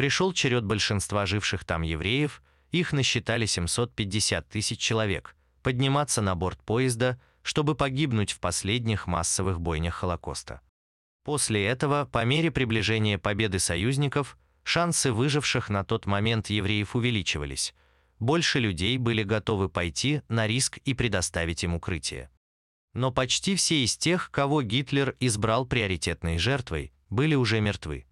пришел черед большинства живших там евреев, их насчитали 750 тысяч человек, подниматься на борт поезда, чтобы погибнуть в последних массовых бойнях Холокоста. После этого, по мере приближения победы союзников, шансы выживших на тот момент евреев увеличивались – больше людей были готовы пойти на риск и предоставить им укрытие. Но почти все из тех, кого Гитлер избрал приоритетной жертвой, были уже мертвы.